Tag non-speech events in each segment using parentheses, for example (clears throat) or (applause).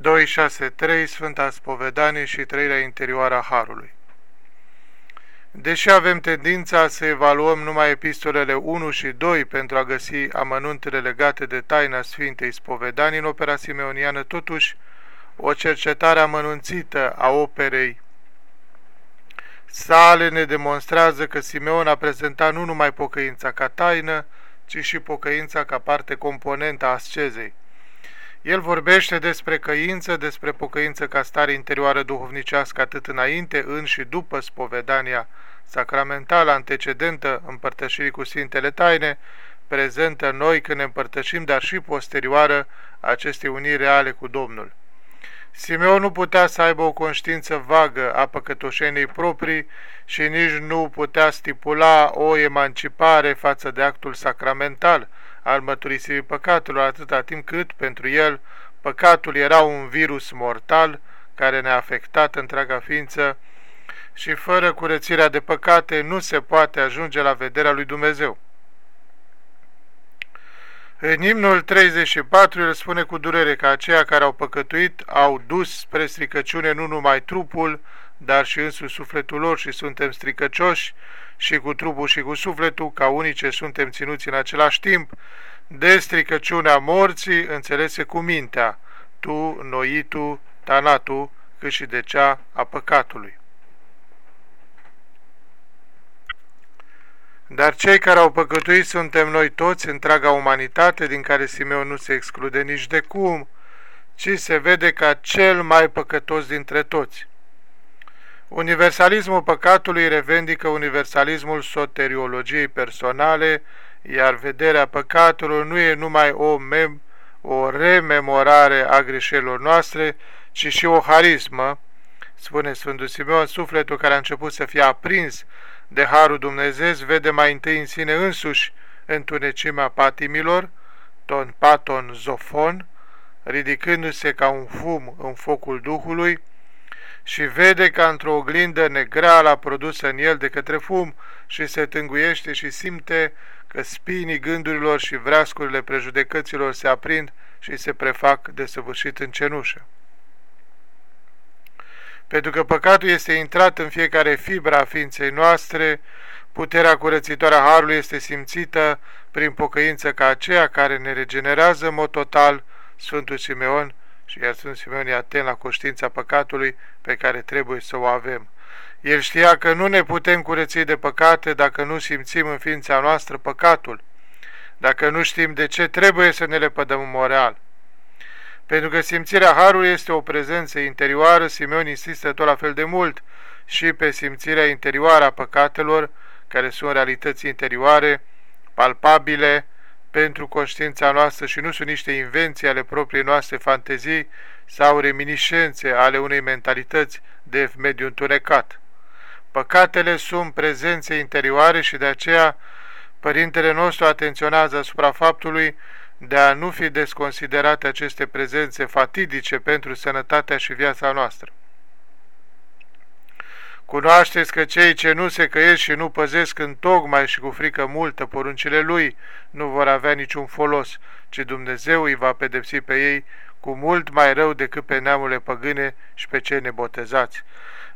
263 Sfânta Spovedanie și trăirea interioară a Harului. Deși avem tendința să evaluăm numai epistolele 1 și 2 pentru a găsi amănuntele legate de taina Sfintei Spovedanii în opera simeoniană, totuși, o cercetare amănunțită a operei sale ne demonstrează că Simeon a prezentat nu numai pocăința ca taină, ci și pocăința ca parte componentă a ascezei. El vorbește despre căință, despre pocăință ca stare interioară duhovnicească atât înainte, în și după spovedania sacramentală antecedentă împărtășirii cu Sfintele Taine, prezentă noi când ne împărtășim, dar și posterioară acestei uniri reale cu Domnul. Simeon nu putea să aibă o conștiință vagă a păcătoșenii proprii și nici nu putea stipula o emancipare față de actul sacramental al măturisirii păcatelor atâta timp cât, pentru el, păcatul era un virus mortal care ne-a afectat întreaga ființă și fără curățirea de păcate nu se poate ajunge la vederea lui Dumnezeu. În imnul 34 el spune cu durere că aceia care au păcătuit au dus spre stricăciune nu numai trupul, dar și însuși sufletul lor și suntem stricăcioși și cu trupul și cu sufletul, ca unice suntem ținuți în același timp, de stricăciunea morții înțelese cu mintea, tu, noitu, tanatu, cât și de cea a păcatului. Dar cei care au păcătuit suntem noi toți, întreaga umanitate, din care Simeon nu se exclude nici de cum, ci se vede ca cel mai păcătos dintre toți. Universalismul păcatului revendică universalismul soteriologiei personale, iar vederea păcatului nu e numai o, mem o rememorare a greșelilor noastre, ci și o harismă, spune Sfântul Simeon, sufletul care a început să fie aprins de Harul Dumnezeu vede mai întâi în sine însuși întunecimea patimilor, ton paton zofon, ridicându-se ca un fum în focul Duhului, și vede ca într-o oglindă negreala produsă în el de către fum și se tânguiește și simte că spinii gândurilor și vreascurile prejudecăților se aprind și se prefac de săvârșit în cenușă. Pentru că păcatul este intrat în fiecare fibra a ființei noastre, puterea curățitoare a Harului este simțită prin pocăință ca aceea care ne regenerează în mod total Sfântul Simeon și iar Sfântul Simeon e atent la conștiința păcatului pe care trebuie să o avem. El știa că nu ne putem curăți de păcate dacă nu simțim în ființa noastră păcatul, dacă nu știm de ce trebuie să ne lepădăm în moral. Pentru că simțirea Harului este o prezență interioară, Simeon insistă tot la fel de mult și pe simțirea interioară a păcatelor, care sunt realități interioare, palpabile pentru conștiința noastră și nu sunt niște invenții ale propriei noastre fantezii sau reminiscențe ale unei mentalități de mediu întunecat. Păcatele sunt prezențe interioare și de aceea Părintele nostru atenționează asupra faptului de a nu fi desconsiderate aceste prezențe fatidice pentru sănătatea și viața noastră. Cunoașteți că cei ce nu se căiesc și nu păzesc în tocmai și cu frică multă poruncile lui nu vor avea niciun folos, ci Dumnezeu îi va pedepsi pe ei cu mult mai rău decât pe neamurile păgâne și pe cei nebotezați.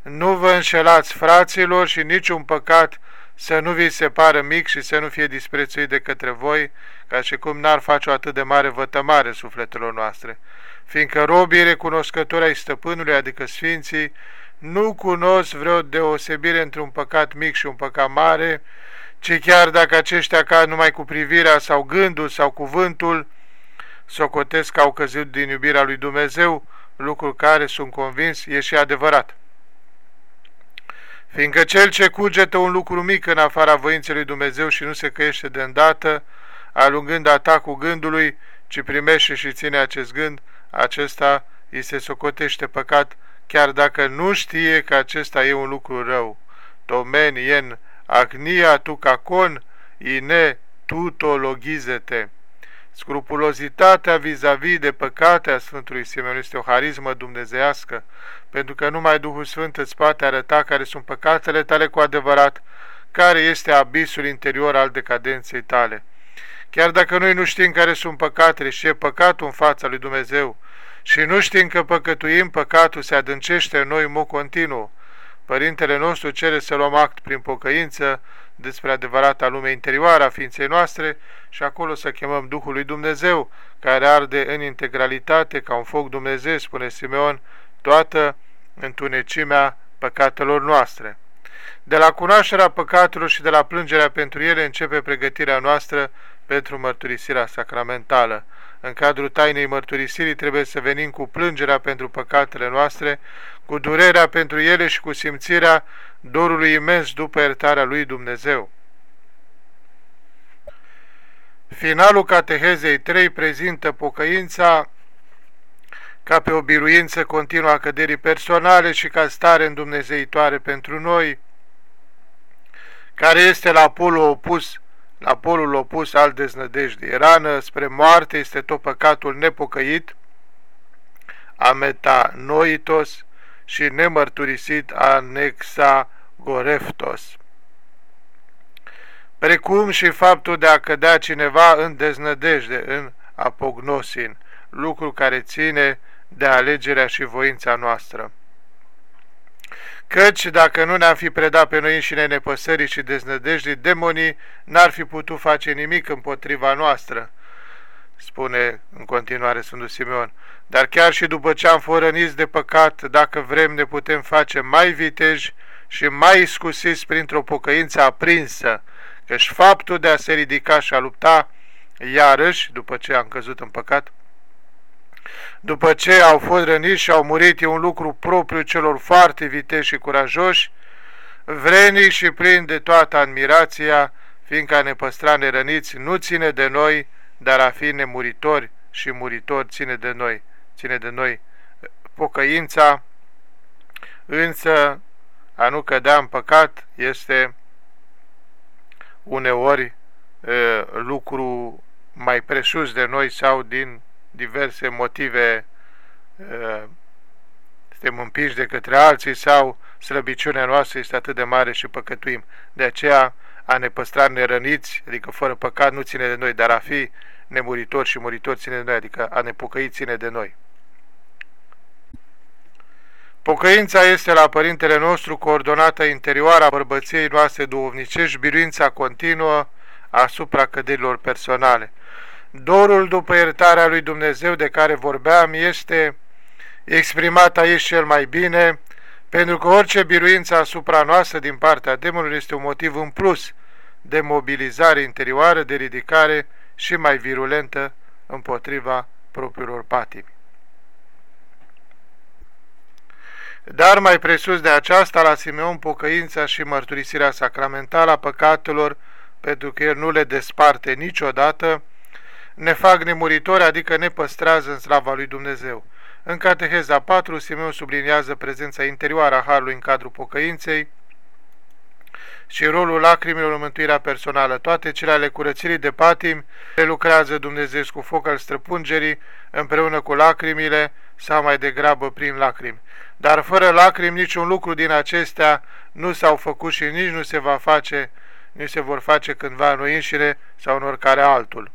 Nu vă înșelați, fraților, și niciun păcat să nu vi se pară mic și să nu fie disprețuit de către voi, ca și cum n-ar face o atât de mare vătămare sufletelor noastre, fiindcă robii recunoscători ai stăpânului, adică sfinții, nu cunosc vreo deosebire între un păcat mic și un păcat mare, ci chiar dacă aceștia cad numai cu privirea sau gândul sau cuvântul, socotesc că au căzut din iubirea lui Dumnezeu, lucru care, sunt convins, e și adevărat. Fiindcă cel ce cugetă un lucru mic în afara voinței lui Dumnezeu și nu se căiește de îndată, alungând atacul gândului, ci primește și ține acest gând, acesta îi se socotește păcat, chiar dacă nu știe că acesta e un lucru rău. Tomen ien agnia tu cacon, ine tutologizete. Scrupulozitatea vis-a-vis -vis de păcate a Sfântului Simeon este o harismă dumnezească, pentru că numai Duhul Sfânt îți poate arăta care sunt păcatele tale cu adevărat, care este abisul interior al decadenței tale. Chiar dacă noi nu știm care sunt păcatele și ce păcatul în fața lui Dumnezeu, și nu știm că păcătuim, păcatul se adâncește în noi în mod continuu. Părintele nostru cere să luăm act prin pocăință despre adevărata lume interioară a ființei noastre și acolo să chemăm Duhul lui Dumnezeu, care arde în integralitate ca un foc Dumnezeu, spune Simeon, toată întunecimea păcatelor noastre. De la cunoașterea păcatelor și de la plângerea pentru ele începe pregătirea noastră pentru mărturisirea sacramentală. În cadrul tainei mărturisirii trebuie să venim cu plângerea pentru păcatele noastre, cu durerea pentru ele și cu simțirea dorului imens după iertarea lui Dumnezeu. Finalul Catehezei 3 prezintă pocăința ca pe o biruință continuă a căderii personale și ca stare îndumnezeitoare pentru noi, care este la polul opus, la polul opus al deznădejdii. Rană spre moarte este tot păcatul nepocăit, ametanoitos și nemărturisit anexa goreftos. Precum și faptul de a cădea cineva în deznădejde, în apognosin, lucru care ține de alegerea și voința noastră. Căci dacă nu ne-am fi predat pe noi înșine nepăsării și deznădejdii, demonii n-ar fi putut face nimic împotriva noastră, spune în continuare Sfântul Simeon. Dar chiar și după ce am fost de păcat, dacă vrem, ne putem face mai viteji și mai scusiți printr-o pocăință aprinsă, căci faptul de a se ridica și a lupta, iarăși, după ce am căzut în păcat, după ce au fost răniți și au murit, e un lucru propriu celor foarte viteși și curajoși, vrenici și plini de toată admirația, fiindcă a ne păstra nerăniți nu ține de noi, dar a fi nemuritori și muritori ține de noi, ține de noi. Pocăința, însă, a nu cădea în păcat este uneori e, lucru mai presus de noi sau din diverse motive suntem împiși de către alții sau slăbiciunea noastră este atât de mare și păcătuim. De aceea a ne păstra nerăniți, adică fără păcat, nu ține de noi, dar a fi nemuritor și muritor ține de noi, adică a ne pocăi ține de noi. Pocăința este la Părintele nostru coordonată interioară a bărbăției noastre duhovnicești, biruința continuă asupra căderilor personale. Dorul după iertarea lui Dumnezeu de care vorbeam este exprimat aici cel mai bine, pentru că orice biruință asupra noastră din partea demonului este un motiv în plus de mobilizare interioară, de ridicare și mai virulentă împotriva propriilor patimi. Dar mai presus de aceasta, la Simeon pocăința și mărturisirea sacramentală a păcatelor, pentru că el nu le desparte niciodată, ne fac nemuritori, adică ne păstrează în slava lui Dumnezeu. În Cateheza 4, Simeon subliniază prezența interioară a Harului în cadrul pocăinței și rolul lacrimilor în mântuirea personală. Toate cele ale curățirii de patim le lucrează Dumnezeu cu foc al străpungerii împreună cu lacrimile sau mai degrabă prin lacrimi. Dar fără lacrimi niciun lucru din acestea nu s-au făcut și nici nu se va face, nici se vor face cândva noi înșine sau în oricare altul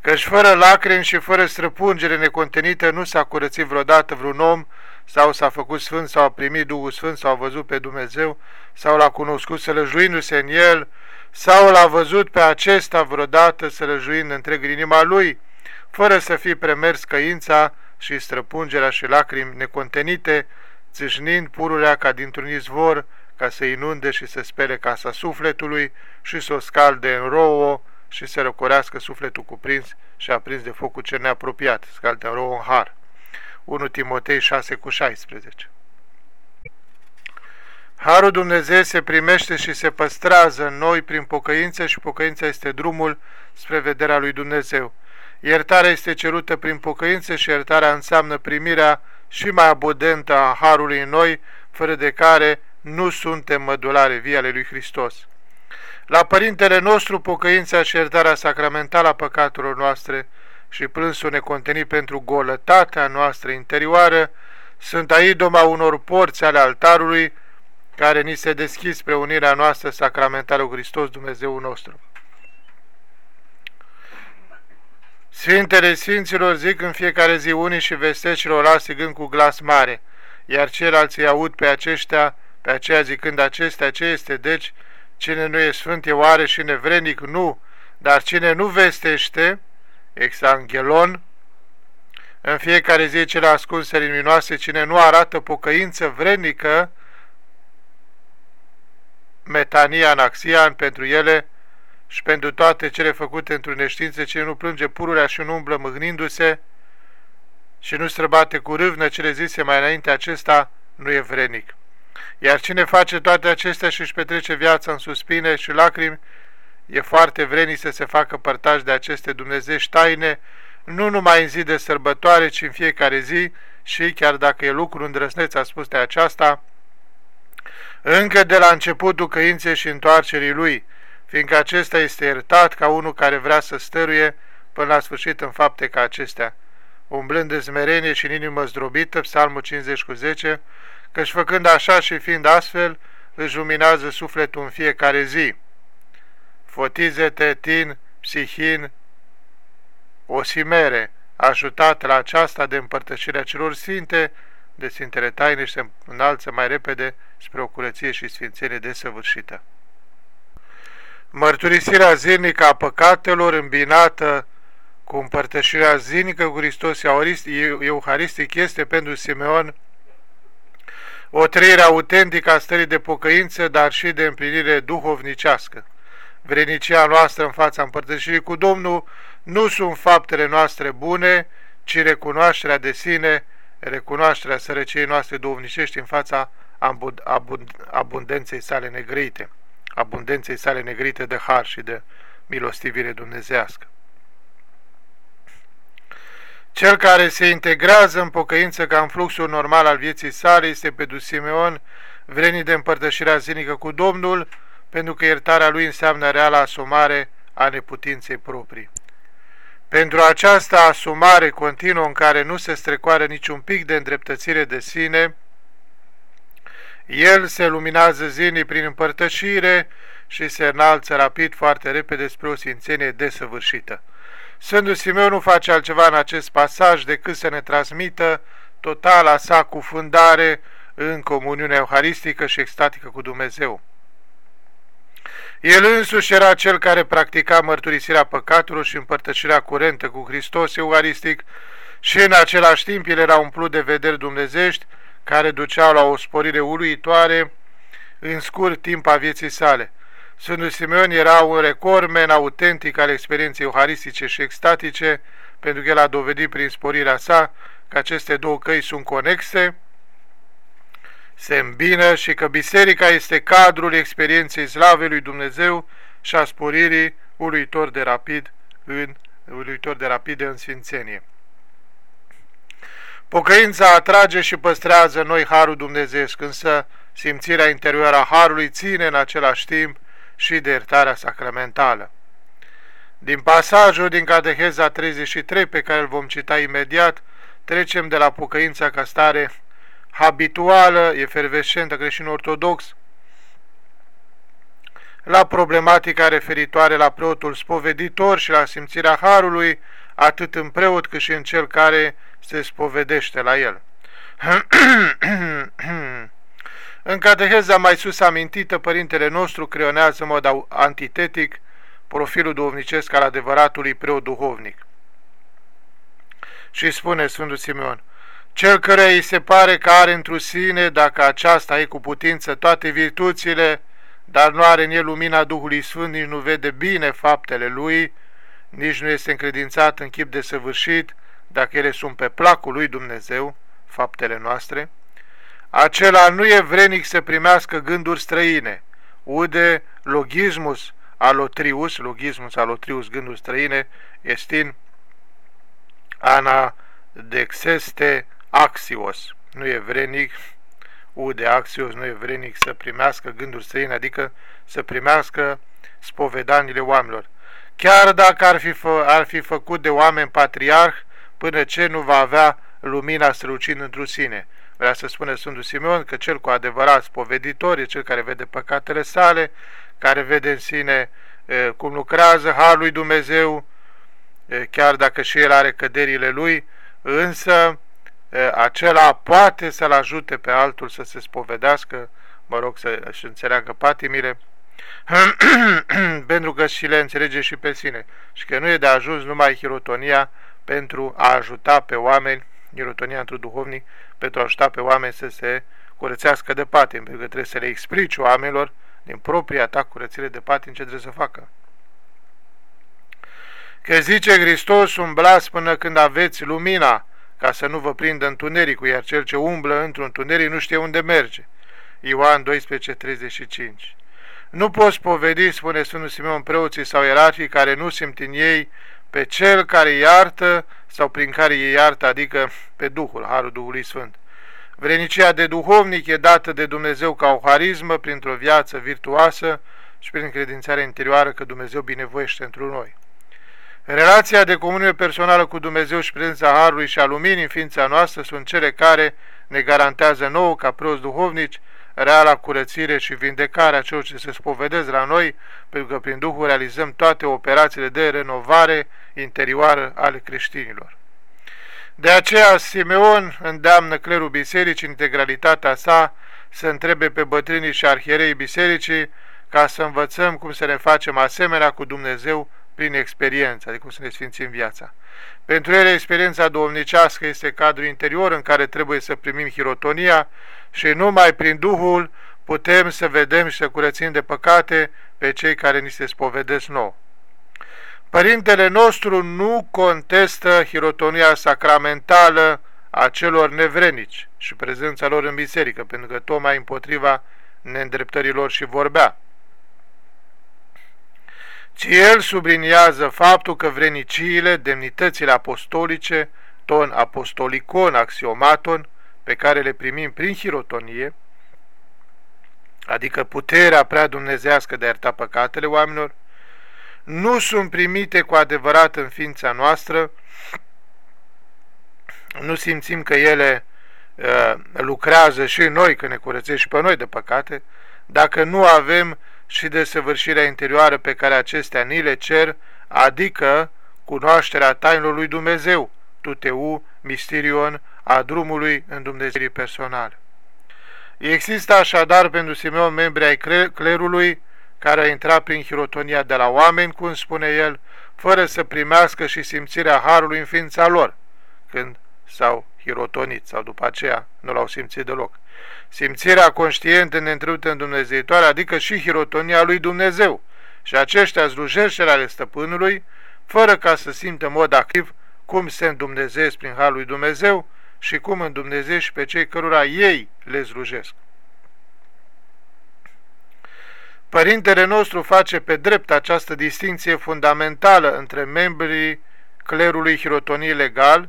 căci fără lacrimi și fără străpungere necontenită nu s-a curățit vreodată vreun om, sau s-a făcut sfânt, sau a primit Duhul Sfânt, sau a văzut pe Dumnezeu, sau l-a cunoscut sălăjuindu-se în el, sau l-a văzut pe acesta vreodată sălăjuind întreg inima lui, fără să fie premers căința și străpungerea și lacrimi necontenite, țâșnind pururea ca dintr-un izvor, ca să inunde și să spele casa sufletului și să o scalde în rouă, și să răcorească sufletul cuprins și aprins de focul cel neapropiat, scalte în rouă în har. 1 Timotei 6 cu 16 Harul Dumnezeu se primește și se păstrează în noi prin pocăință și pocăința este drumul spre vederea lui Dumnezeu. Iertarea este cerută prin pocăință și iertarea înseamnă primirea și mai abudentă a Harului în noi, fără de care nu suntem mădulare vii ale lui Hristos. La Părintele nostru pocăința și iertarea sacramentală a păcatelor noastre și plânsul necontenit pentru golătatea noastră interioară sunt doma unor porți ale altarului care ni se deschid spre unirea noastră sacramentală cu Hristos Dumnezeu nostru. Sfintele Sfinților zic în fiecare zi unii și vestesc celorlalți strigând cu glas mare, iar ceilalți îi aud pe aceștia, pe aceea zicând acestea ce este, deci cine nu e sfânt e oare și nevrenic? Nu, dar cine nu vestește, exangelon, în fiecare zi cele ascunse luminoase, cine nu arată pocăință vrednică, metania anaxian pentru ele și pentru toate cele făcute într-o neștiință, cine nu plânge pururea și nu umblă mâhnindu-se și nu străbate cu râvnă cele zise mai înainte, acesta nu e vrenic. Iar cine face toate acestea și își petrece viața în suspine și lacrimi, e foarte vrenic să se facă părtași de aceste dumnezești taine, nu numai în zi de sărbătoare, ci în fiecare zi și, chiar dacă e lucru îndrăsneț, a spus de aceasta, încă de la începutul căinței și întoarcerii lui, fiindcă acesta este iertat ca unul care vrea să stăruie până la sfârșit în fapte ca acestea. Umblând de smerenie și în inimă zdrobită, psalmul 50 cu 10, căci făcând așa și fiind astfel, își luminează sufletul în fiecare zi. Fotizete, tin, psihin, osimere, ajutat la aceasta de împărtășirea celor sfinte, de Sfintele Taine și se înalță mai repede spre o curăție și sfințenie desăvârșită. Mărturisirea zilnică a păcatelor îmbinată cu împărtășirea zilnică cu Hristos Euharistic este pentru Simeon o trăire autentică a stării de pocăință, dar și de împlinire duhovnicească. Vrenicia noastră în fața împărtășirii cu Domnul nu sunt faptele noastre bune, ci recunoașterea de sine, recunoașterea sărăciei noastre duhovnicești în fața abund abund abundenței sale negrite, abundenței sale negrite de har și de milostivire dumnezească. Cel care se integrează în pocăință ca în fluxul normal al vieții sale este pe Simeon, vrenit de împărtășirea zilnică cu Domnul, pentru că iertarea lui înseamnă reală asumare a neputinței proprii. Pentru această asumare continuă în care nu se strecoară niciun pic de îndreptățire de sine, el se luminează zilnic prin împărtășire și se înalță rapid foarte repede spre o sfințenie desăvârșită. Sfântul Simeon nu face altceva în acest pasaj decât să ne transmită totala sa cufundare în comuniunea euharistică și extatică cu Dumnezeu. El însuși era cel care practica mărturisirea păcatelor și împărtășirea curentă cu Hristos Euharistic și în același timp el era umplut de vederi dumnezești care duceau la o sporire uluitoare în scurt timp a vieții sale. Sfântul Simeon era un recordmen autentic al experienței euharistice și extatice, pentru că el a dovedit prin sporirea sa că aceste două căi sunt conexe, se îmbină și că biserica este cadrul experienței slavei lui Dumnezeu și a sporirii uluitor de rapid în, uluitor de rapide în sfințenie. Pocăința atrage și păstrează noi Harul Dumnezeesc, însă simțirea interioară a Harului ține în același timp și de iertarea sacramentală. Din pasajul din Cateheza 33, pe care îl vom cita imediat, trecem de la pocăința ca stare habituală, efervescentă creștin-ortodox, la problematica referitoare la preotul spoveditor și la simțirea Harului, atât în preot cât și în cel care se spovedește la el. (clears throat) în cateheza mai sus amintită, părintele nostru creonează în mod antitetic profilul duhovnicesc al adevăratului preot duhovnic. Și spune Sfântul Simeon, cel care îi se pare că are într sine, dacă aceasta e cu putință, toate virtuțile, dar nu are în el lumina Duhului Sfânt, nici nu vede bine faptele lui, nici nu este încredințat în chip de săvârșit, dacă ele sunt pe placul lui Dumnezeu, faptele noastre, acela nu e vrenic să primească gânduri străine, ude logismus alotrius, logismus alotrius, gânduri străine, estin ana dexeste axios, nu e vrenic, ude axios, nu e vrenic să primească gânduri străine, adică să primească spovedanile oamenilor. Chiar dacă ar fi, fă, ar fi făcut de oameni patriarh, până ce nu va avea lumina strălucind într sine. Vrea să spune Sfântul Simeon că cel cu adevărat spoveditor e cel care vede păcatele sale, care vede în sine e, cum lucrează Harul lui Dumnezeu chiar dacă și el are căderile lui, însă acela poate să-l ajute pe altul să se spovedească, mă rog să-și înțeleagă patimile, (clears throat) pentru că și le înțelege și pe sine. Și că nu e de ajuns numai hirotonia pentru a ajuta pe oameni, hirotonia într duhovnic, pentru a ajuta pe oameni să se curățească de patim, pentru că trebuie să le explici oamenilor din propria ta curățire de patim ce trebuie să facă. Că zice Hristos, umblați până când aveți lumina, ca să nu vă prindă întunericul, iar cel ce umblă într-un întuneric nu știe unde merge. Ioan 12:35 Nu poți povedi, spune Sfântul Simeon, preoții sau ierarhii care nu simt în ei pe cel care iartă sau prin care ei iartă, adică pe Duhul, Harul Duhului Sfânt. Vrenicia de duhovnic e dată de Dumnezeu ca o harismă printr-o viață virtuoasă și prin credințarea interioară că Dumnezeu binevoiește într noi. Relația de comunie personală cu Dumnezeu și prezența Harului și a Luminii în ființa noastră sunt cele care ne garantează nouă, ca preoți duhovnici, reala curățire și vindecare a celor ce se spovedesc la noi, pentru că prin Duhul realizăm toate operațiile de renovare interioară ale creștinilor. De aceea Simeon îndeamnă clerul bisericii în integralitatea sa să întrebe pe bătrânii și arhierei bisericii ca să învățăm cum să ne facem asemenea cu Dumnezeu prin experiență, adică cum să ne sfințim viața. Pentru ele, experiența domnicească este cadrul interior în care trebuie să primim hirotonia și numai prin Duhul putem să vedem și să curățim de păcate pe cei care ni se spovedesc nou. Părintele nostru nu contestă hirotonia sacramentală a celor nevrenici și prezența lor în biserică, pentru că tocmai împotriva neîndreptărilor și vorbea. Ci el subliniază faptul că vreniciile, demnitățile apostolice, ton apostolicon, axiomaton, pe care le primim prin hirotonie, adică puterea prea dumnezească de a ierta păcatele oamenilor, nu sunt primite cu adevărat în ființa noastră, nu simțim că ele uh, lucrează și noi, că ne curățesc și pe noi de păcate, dacă nu avem și de săvârșirea interioară pe care acestea ni le cer, adică cunoașterea tainului lui Dumnezeu, tuteu, misterion, a drumului în Dumnezeu personal. Există așadar pentru Simeon membri ai clerului care a intrat prin hirotonia de la oameni, cum spune el, fără să primească și simțirea harului în ființa lor, când s-au hirotonit sau după aceea nu l-au simțit deloc. Simțirea conștientă neîntrerută în Dumnezeitoare, adică și hirotonia lui Dumnezeu, și aceștia slujește ale stăpânului, fără ca să simtă în mod activ cum se îndumnezeesc prin harul lui Dumnezeu și cum îndumnezești pe cei cărora ei le slujesc. Părintele nostru face pe drept această distinție fundamentală între membrii clerului hirotonii legal,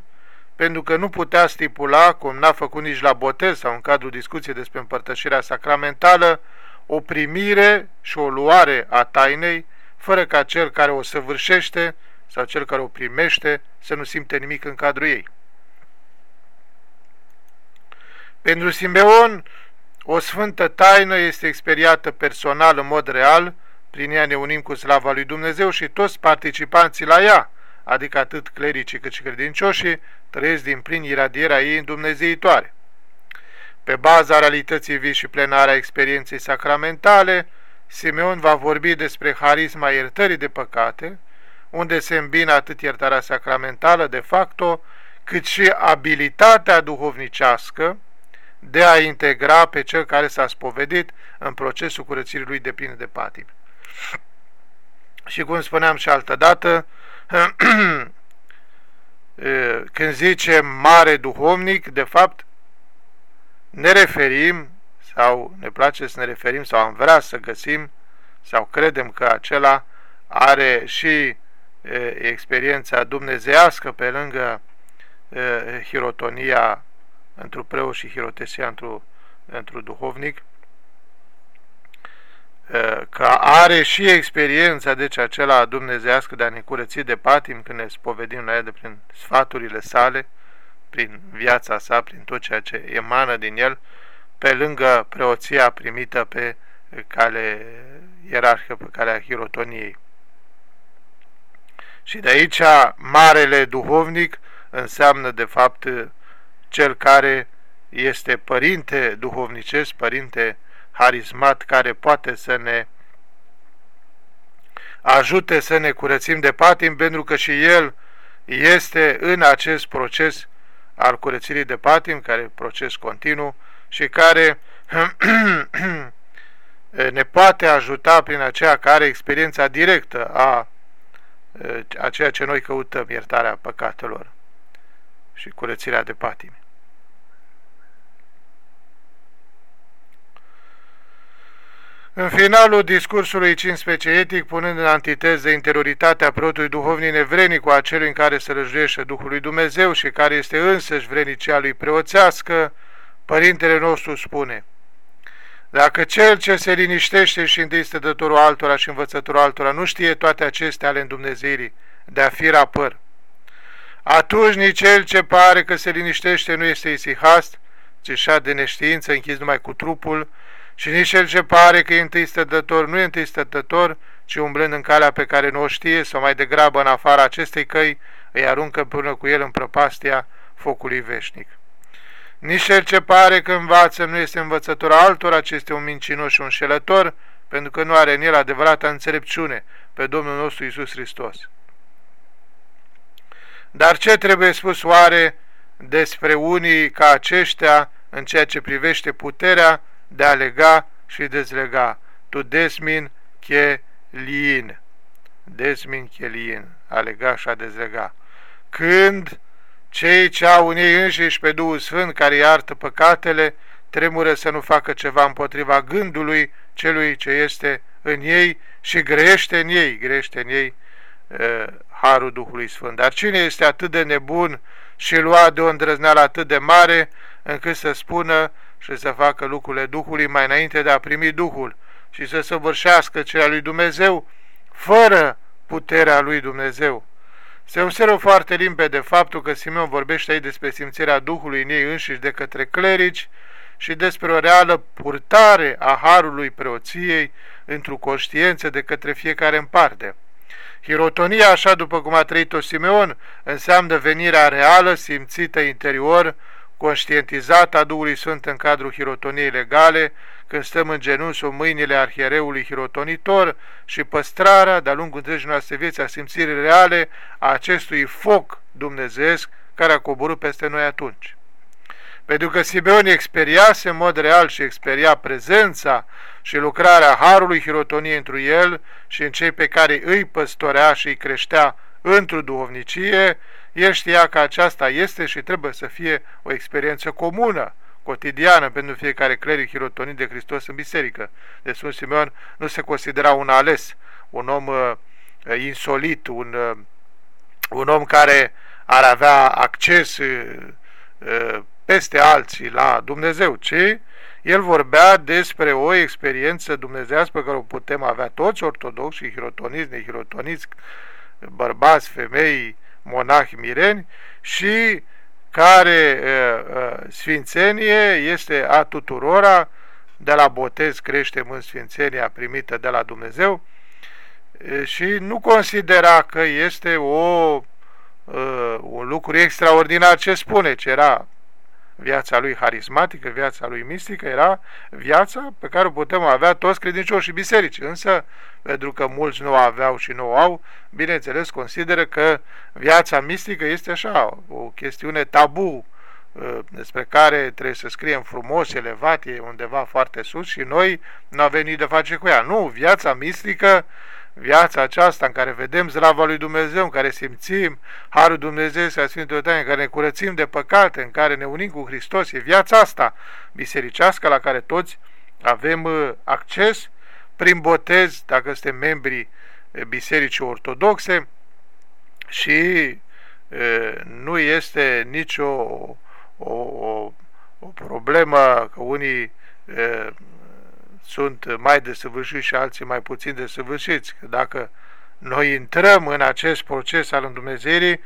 pentru că nu putea stipula, cum n-a făcut nici la botez sau în cadrul discuției despre împărtășirea sacramentală, o primire și o luare a tainei, fără ca cel care o săvârșește sau cel care o primește să nu simte nimic în cadrul ei. Pentru Simeon, o sfântă taină este experiată personal în mod real, prin ea ne unim cu slava lui Dumnezeu și toți participanții la ea, adică atât clericii cât și credincioșii, trăiesc din plin iradierea ei în Dumnezeitoare. Pe baza realității vii și plenarea experienței sacramentale, Simeon va vorbi despre harisma iertării de păcate, unde se îmbină atât iertarea sacramentală de facto, cât și abilitatea duhovnicească, de a integra pe cel care s-a spovedit în procesul curățirii lui de plină de patim. Și cum spuneam și altă dată, (clears throat) când zicem mare duhovnic, de fapt ne referim sau ne place să ne referim sau am vrea să găsim sau credem că acela are și experiența dumnezească pe lângă hirotonia într-un preot și hirotesia într-un într duhovnic, că are și experiența, deci acela dumnezească de a ne curăți de patim când ne spovedim la el de prin sfaturile sale, prin viața sa, prin tot ceea ce emană din el, pe lângă preoția primită pe cale ierarhă, pe calea hirotoniei. Și de aici marele duhovnic înseamnă de fapt cel care este părinte duhovnicesc, părinte harismat, care poate să ne ajute să ne curățim de patim, pentru că și el este în acest proces al curățirii de patim, care e proces continuu și care (clears throat) ne poate ajuta prin aceea care are experiența directă a, a ceea ce noi căutăm, iertarea păcatelor și curățirea de patimi. În finalul discursului 15 etic, punând în antiteză interioritatea preotului duhovnic nevrenic cu acelui în care se răjuiește Duhul lui Dumnezeu și care este însăși vrenicia lui preoțească, Părintele nostru spune Dacă cel ce se liniștește și întâi stătătorul altora și învățătorul altora nu știe toate acestea ale Dumnezeirii, de a fi rapăr, atunci nici cel ce pare că se liniștește nu este isihast, ci șad de neștiință închis numai cu trupul, și nici cel ce pare că e întâi stătător nu e întâi stătător, ci umblând în calea pe care nu o știe, sau mai degrabă în afara acestei căi, îi aruncă până cu el în prăpastia focului veșnic. Nici cel ce pare că învață nu este învățător altora, ci este un mincinos și un înșelător, pentru că nu are în el adevărata înțelepciune pe Domnul nostru Isus Hristos. Dar ce trebuie spus oare despre unii ca aceștia în ceea ce privește puterea de a lega și dezlega. Tu desmin che liin. Desmin che liin. A lega și a dezlega. Când cei ce au în ei înșiși pe Duhul Sfânt care iartă păcatele, tremură să nu facă ceva împotriva gândului celui ce este în ei și grește în ei, grește în ei uh, Harul Duhului Sfânt. Dar cine este atât de nebun și lua de o îndrăzneală atât de mare încât să spună și să facă lucrurile Duhului mai înainte de a primi Duhul și să săvârșească ceea lui Dumnezeu fără puterea lui Dumnezeu. Se observă foarte limpede faptul că Simeon vorbește aici despre simțirea Duhului în ei înșiși de către clerici și despre o reală purtare a harului preoției într-o conștiință de către fiecare în parte. Hirotonia, așa după cum a trăit-o Simeon, înseamnă venirea reală, simțită interior, conștientizat a Duhului Sfânt în cadrul hirotoniei legale, când stăm în genunchi sub mâinile arhiereului hirotonitor și păstrarea de-a lungul întregii noastre vieți a simțirii reale a acestui foc dumnezeesc care a coborât peste noi atunci. Pentru că Simeon experiase în mod real și experia prezența și lucrarea Harului Hirotoniei întru el și în cei pe care îi păstorea și îi creștea într-o duhovnicie, el știa că aceasta este și trebuie să fie o experiență comună, cotidiană pentru fiecare cleric hirotonit de Hristos în biserică. De Sfânt Simeon nu se considera un ales, un om uh, insolit, un, uh, un om care ar avea acces uh, uh, peste alții la Dumnezeu, ci el vorbea despre o experiență dumnezească pe care o putem avea toți ortodoxi, hirotoniți, nehirotoniți, bărbați, femei, monahi mireni și care sfințenie este a tuturora, de la botez crește în sfințenia primită de la Dumnezeu și nu considera că este o, un lucru extraordinar ce spune, ce era viața lui harismatică, viața lui mistică, era viața pe care o putem avea toți credincioși biserici. Însă, pentru că mulți nu aveau și nu au, bineînțeles, consideră că viața mistică este așa, o chestiune tabu, ă, despre care trebuie să scriem frumos, elevat, e undeva foarte sus și noi nu avem nici de face cu ea. Nu, viața mistică viața aceasta în care vedem zlava lui Dumnezeu, în care simțim Harul Dumnezeu și a Sfântului Tăi, în care ne curățim de păcate, în care ne unim cu Hristos, e viața asta bisericească la care toți avem uh, acces prin botez, dacă suntem membri uh, bisericii ortodoxe și uh, nu este nicio o, o, o problemă că unii sunt mai desăvârșiți și alții mai puțin desăvârșiți. Dacă noi intrăm în acest proces al îndumezeirii,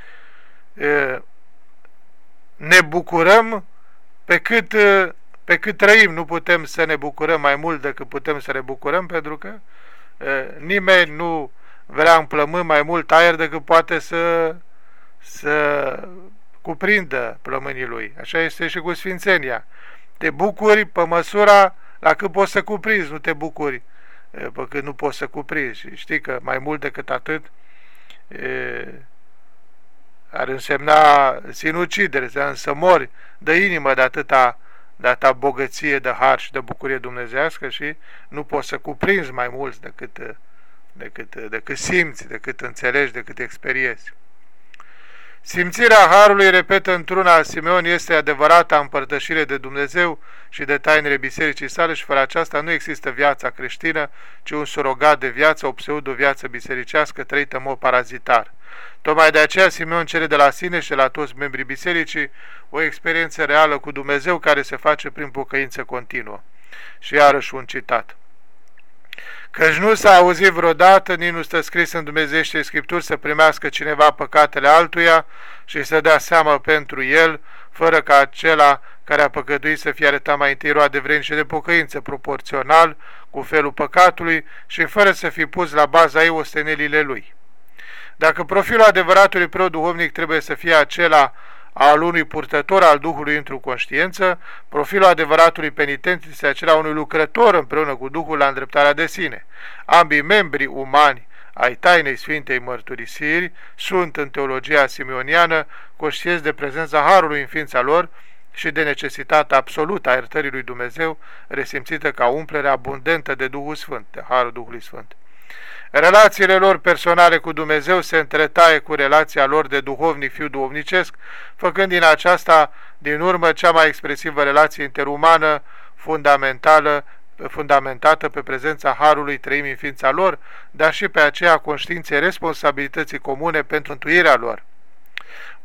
ne bucurăm pe cât, pe cât trăim. Nu putem să ne bucurăm mai mult decât putem să ne bucurăm, pentru că nimeni nu vrea în plămân mai mult aer decât poate să, să cuprindă plămânii lui. Așa este și cu Sfințenia. Te bucuri pe măsura la cât poți să cuprinzi, nu te bucuri pe cât nu poți să cuprinzi. Și știi că mai mult decât atât e, ar însemna sinucidere, să mori de inimă de atâta, de atâta bogăție de har și de bucurie dumnezească și nu poți să cuprinzi mai mult decât, decât, decât simți, decât înțelegi, decât experiezi. Simțirea Harului, repetă într-una Simeon, este adevărata împărtășire de Dumnezeu și de tainele bisericii sale și fără aceasta nu există viața creștină, ci un surogat de viață, o pseudo-viață bisericească trăită în mod parazitar. Tocmai de aceea Simeon cere de la sine și de la toți membrii bisericii o experiență reală cu Dumnezeu care se face prin pocăință continuă. Și iarăși un citat. Căci nu s-a auzit vreodată, nici nu stă scris în Dumnezeiește Scripturi să primească cineva păcatele altuia și să dea seamă pentru el, fără ca acela care a păcătuit să fie arătat mai întâi roade vreni și de pocăință, proporțional cu felul păcatului și fără să fi pus la baza ei ostenelile lui. Dacă profilul adevăratului preot duhovnic trebuie să fie acela al unui purtător al Duhului într-o conștiință, profilul adevăratului penitent este acela unui lucrător împreună cu Duhul la îndreptarea de sine. Ambii membri umani ai tainei Sfintei Mărturisiri sunt în teologia simeoniană conștienți de prezența Harului în ființa lor și de necesitatea absolută a iertării lui Dumnezeu, resimțită ca umplere abundentă de Duhul Sfânt, de Harul Duhului Sfânt. Relațiile lor personale cu Dumnezeu se întretaie cu relația lor de duhovnic fiu duhovnicesc, făcând din aceasta, din urmă, cea mai expresivă relație interumană, fundamentală, fundamentată pe prezența Harului trăim în ființa lor, dar și pe aceea conștiinței responsabilității comune pentru întuirea lor.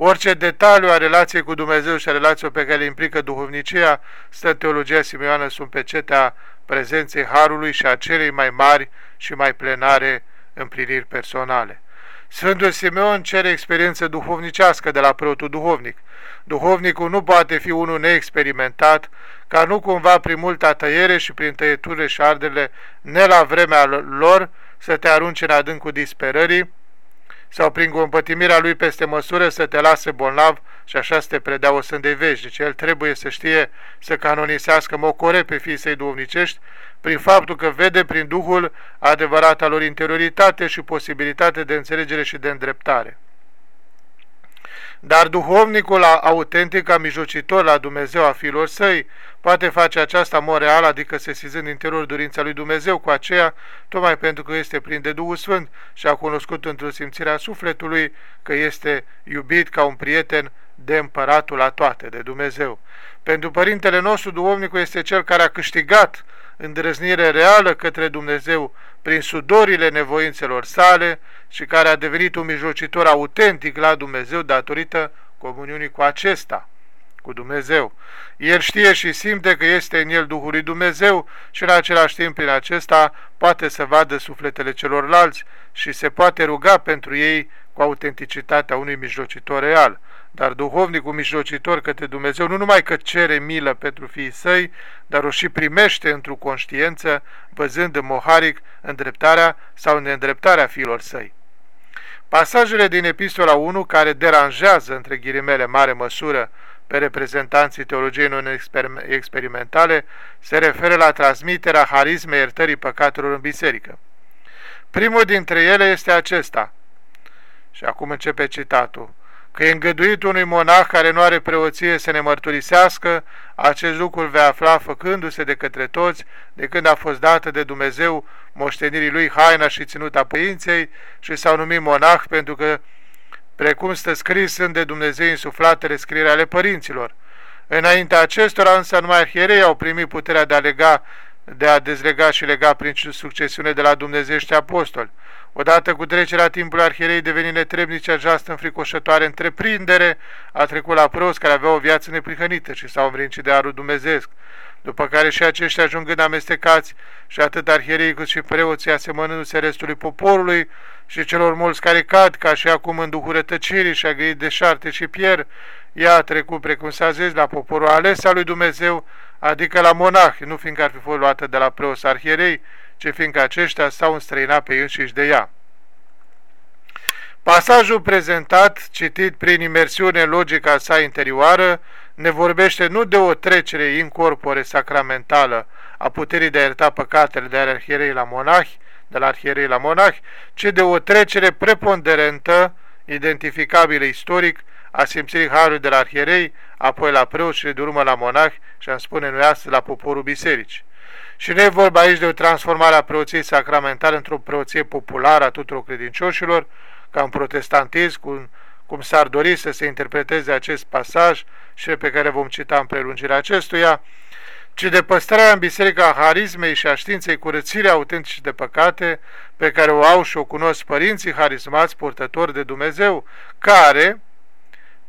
Orice detaliu a relației cu Dumnezeu și a relației pe care le implică duhovnicia stă în teologia simioană sub pecetea prezenței Harului și a celei mai mari și mai plenare împliniri personale. Sfântul Simeon cere experiență duhovnicească de la preotul duhovnic. Duhovnicul nu poate fi unul neexperimentat, ca nu cumva prin multa tăiere și prin tăieturile și ardele ne la vremea lor să te arunce în adâncul disperării, sau prin compătimirea lui peste măsură să te lase bolnav și așa să te predea o sândei Deci El trebuie să știe să canonisească mocore pe fiii săi duhovnicești prin faptul că vede prin Duhul adevărata lor interioritate și posibilitate de înțelegere și de îndreptare. Dar duhovnicul autentic, ca mijlocitor la Dumnezeu a fiilor săi, poate face aceasta în mod real, adică sesizând interiorul dorința lui Dumnezeu cu aceea, tocmai pentru că este plin de Duhul Sfânt și a cunoscut într-o simțire a sufletului că este iubit ca un prieten de împăratul la toate, de Dumnezeu. Pentru Părintele nostru, duhovnicul este cel care a câștigat îndrăznire reală către Dumnezeu prin sudorile nevoințelor sale și care a devenit un mijlocitor autentic la Dumnezeu datorită comuniunii cu acesta, cu Dumnezeu. El știe și simte că este în el Duhul lui Dumnezeu și în același timp prin acesta poate să vadă sufletele celorlalți și se poate ruga pentru ei cu autenticitatea unui mijlocitor real. Dar duhovnicul mijlocitor către Dumnezeu nu numai că cere milă pentru fiii săi, dar o și primește într-o conștiință, văzând în moharic îndreptarea sau neîndreptarea fiilor săi. Pasajele din Epistola 1, care deranjează, între ghilimele, mare măsură, pe reprezentanții teologiei non-experimentale, se referă la transmiterea harismei iertării păcatelor în biserică. Primul dintre ele este acesta, și acum începe citatul, că e îngăduit unui monah care nu are preoție să ne mărturisească, acest lucru vei afla făcându-se de către toți, de când a fost dată de Dumnezeu moștenirii lui haina și ținuta păinței și s-au numit monah pentru că, precum stă scris, sunt de Dumnezeu insuflatele scrierea ale părinților. Înaintea acestora însă numai arhierei au primit puterea de a lega de a dezlega și lega prin succesiune de la Dumnezeiești apostoli. Odată cu trecerea timpului arhierei deveni netrebnice această înfricoșătoare întreprindere, a trecut la prost care avea o viață neprihănită și s-au învrincit de arul dumnezeesc, după care și aceștia ajungând amestecați și atât arhierei cât și preoții asemănându-se restului poporului și celor mulți care cad ca și acum în duhul rătăcirii și a grăit de șarte și pier, ea a trecut, precum s-a zis, la poporul ales al lui Dumnezeu, adică la monahi, nu fiindcă ar fi fost luată de la preoți arhierei, ci fiindcă aceștia s-au înstrăinat pe înșiși de ea. Pasajul prezentat, citit prin imersiune logica sa interioară, ne vorbește nu de o trecere incorpore sacramentală a puterii de a ierta păcatele de la arhierei la monahi, de la arhierei la monahi, ci de o trecere preponderentă, identificabilă istoric, a simțirii Harului de la arhierei, apoi la preoți și de urmă la monahi și am spune noi astăzi la poporul bisericii. Și nu e vorba aici de o transformare a preoției sacramentale într-o preoție populară a tuturor credincioșilor, ca în protestantism, cum, cum s-ar dori să se interpreteze acest pasaj și pe care vom cita în prelungirea acestuia, ci de păstrarea în biserica a harismei și a științei curățirii autentice de păcate pe care o au și o cunosc părinții harismați purtători de Dumnezeu, care,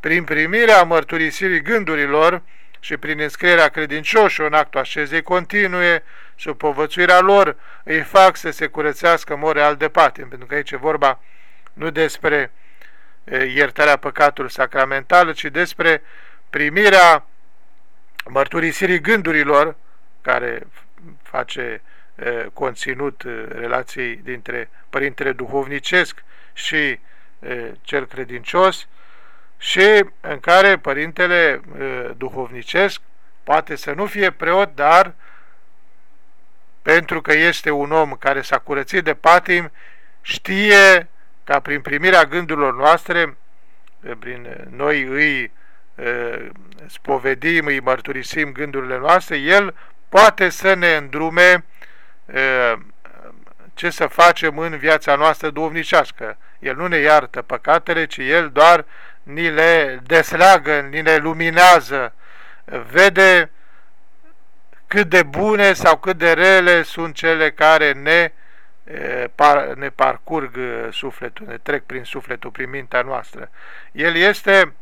prin primirea mărturisirii gândurilor și prin înscrierea credincioșilor în actul așezei continue, sub povățuirea lor, îi fac să se curățească mor real de patim, pentru că aici e vorba nu despre iertarea păcatului sacramental, ci despre primirea mărturisirii gândurilor, care face conținut relației dintre părintele duhovnicesc și cel credincios și în care părintele duhovnicesc poate să nu fie preot, dar pentru că este un om care s-a curățit de patim, știe ca prin primirea gândurilor noastre, prin noi îi spovedim, îi mărturisim gândurile noastre, El poate să ne îndrume ce să facem în viața noastră duhovnicească. El nu ne iartă păcatele, ci El doar ni le desleagă, ni le luminează, vede cât de bune sau cât de rele sunt cele care ne, ne parcurg sufletul, ne trec prin sufletul, prin mintea noastră. El este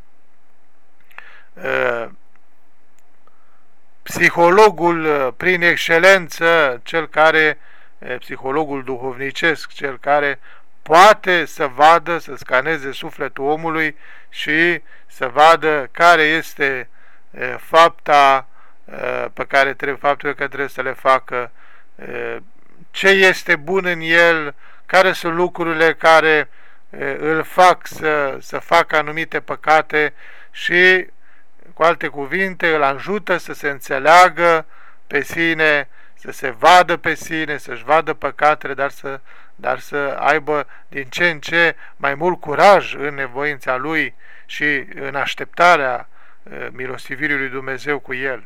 psihologul prin excelență, cel care, psihologul duhovnicesc, cel care poate să vadă, să scaneze sufletul omului și să vadă care este fapta pe care trebuie, faptul că trebuie să le facă, ce este bun în el, care sunt lucrurile care îl fac să, să facă anumite păcate și, cu alte cuvinte, îl ajută să se înțeleagă pe sine, să se vadă pe sine, să-și vadă păcatele, dar să, dar să aibă din ce în ce mai mult curaj în nevoința lui și în așteptarea milostivirii lui Dumnezeu cu el.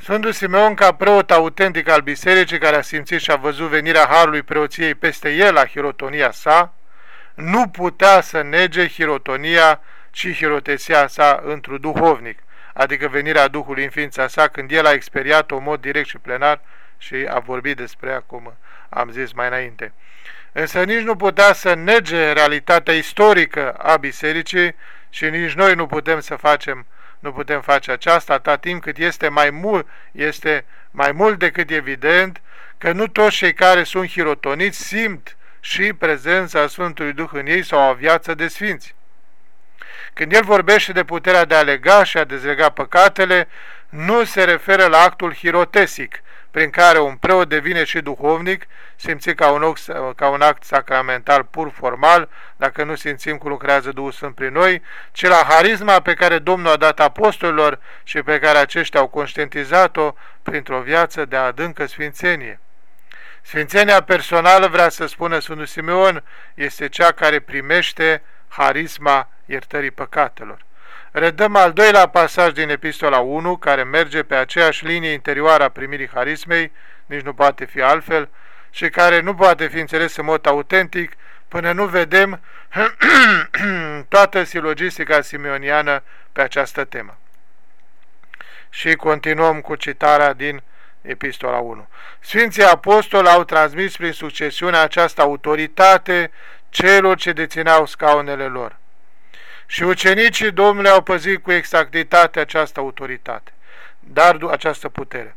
Sfântul Simeon, ca preot autentic al bisericii, care a simțit și a văzut venirea Harului preoției peste el la hirotonia sa, nu putea să nege hirotonia și hirotesia sa într-un duhovnic, adică venirea Duhului în ființa sa, când el a experiat-o în mod direct și plenar și a vorbit despre acum, am zis mai înainte. Însă nici nu putea să nege realitatea istorică a bisericii și nici noi nu putem să facem nu putem face aceasta atât timp cât este mai mult, este mai mult decât evident că nu toți cei care sunt hirotoniți simt și prezența Sfântului Duh în ei sau o viață de sfinți. Când el vorbește de puterea de a lega și a dezlega păcatele, nu se referă la actul hirotesic, prin care un preot devine și duhovnic, simțit ca un, oct, ca un act sacramental pur formal, dacă nu simțim cum lucrează Duhul Sfânt prin noi, ci la harisma pe care Domnul a dat apostolilor și pe care aceștia au conștientizat-o printr-o viață de adâncă sfințenie. Sfințenia personală, vrea să spună Sfântul Simeon, este cea care primește harisma iertării păcatelor. Redăm al doilea pasaj din Epistola 1, care merge pe aceeași linie interioară a primirii harismei, nici nu poate fi altfel, și care nu poate fi înțeles în mod autentic până nu vedem (clears throat) toată silogistica simeoniană pe această temă. Și continuăm cu citarea din Epistola 1. Sfinții apostoli au transmis prin succesiune această autoritate celor ce dețineau scaunele lor. Și ucenicii Domnului au păzit cu exactitate această autoritate, dar această putere.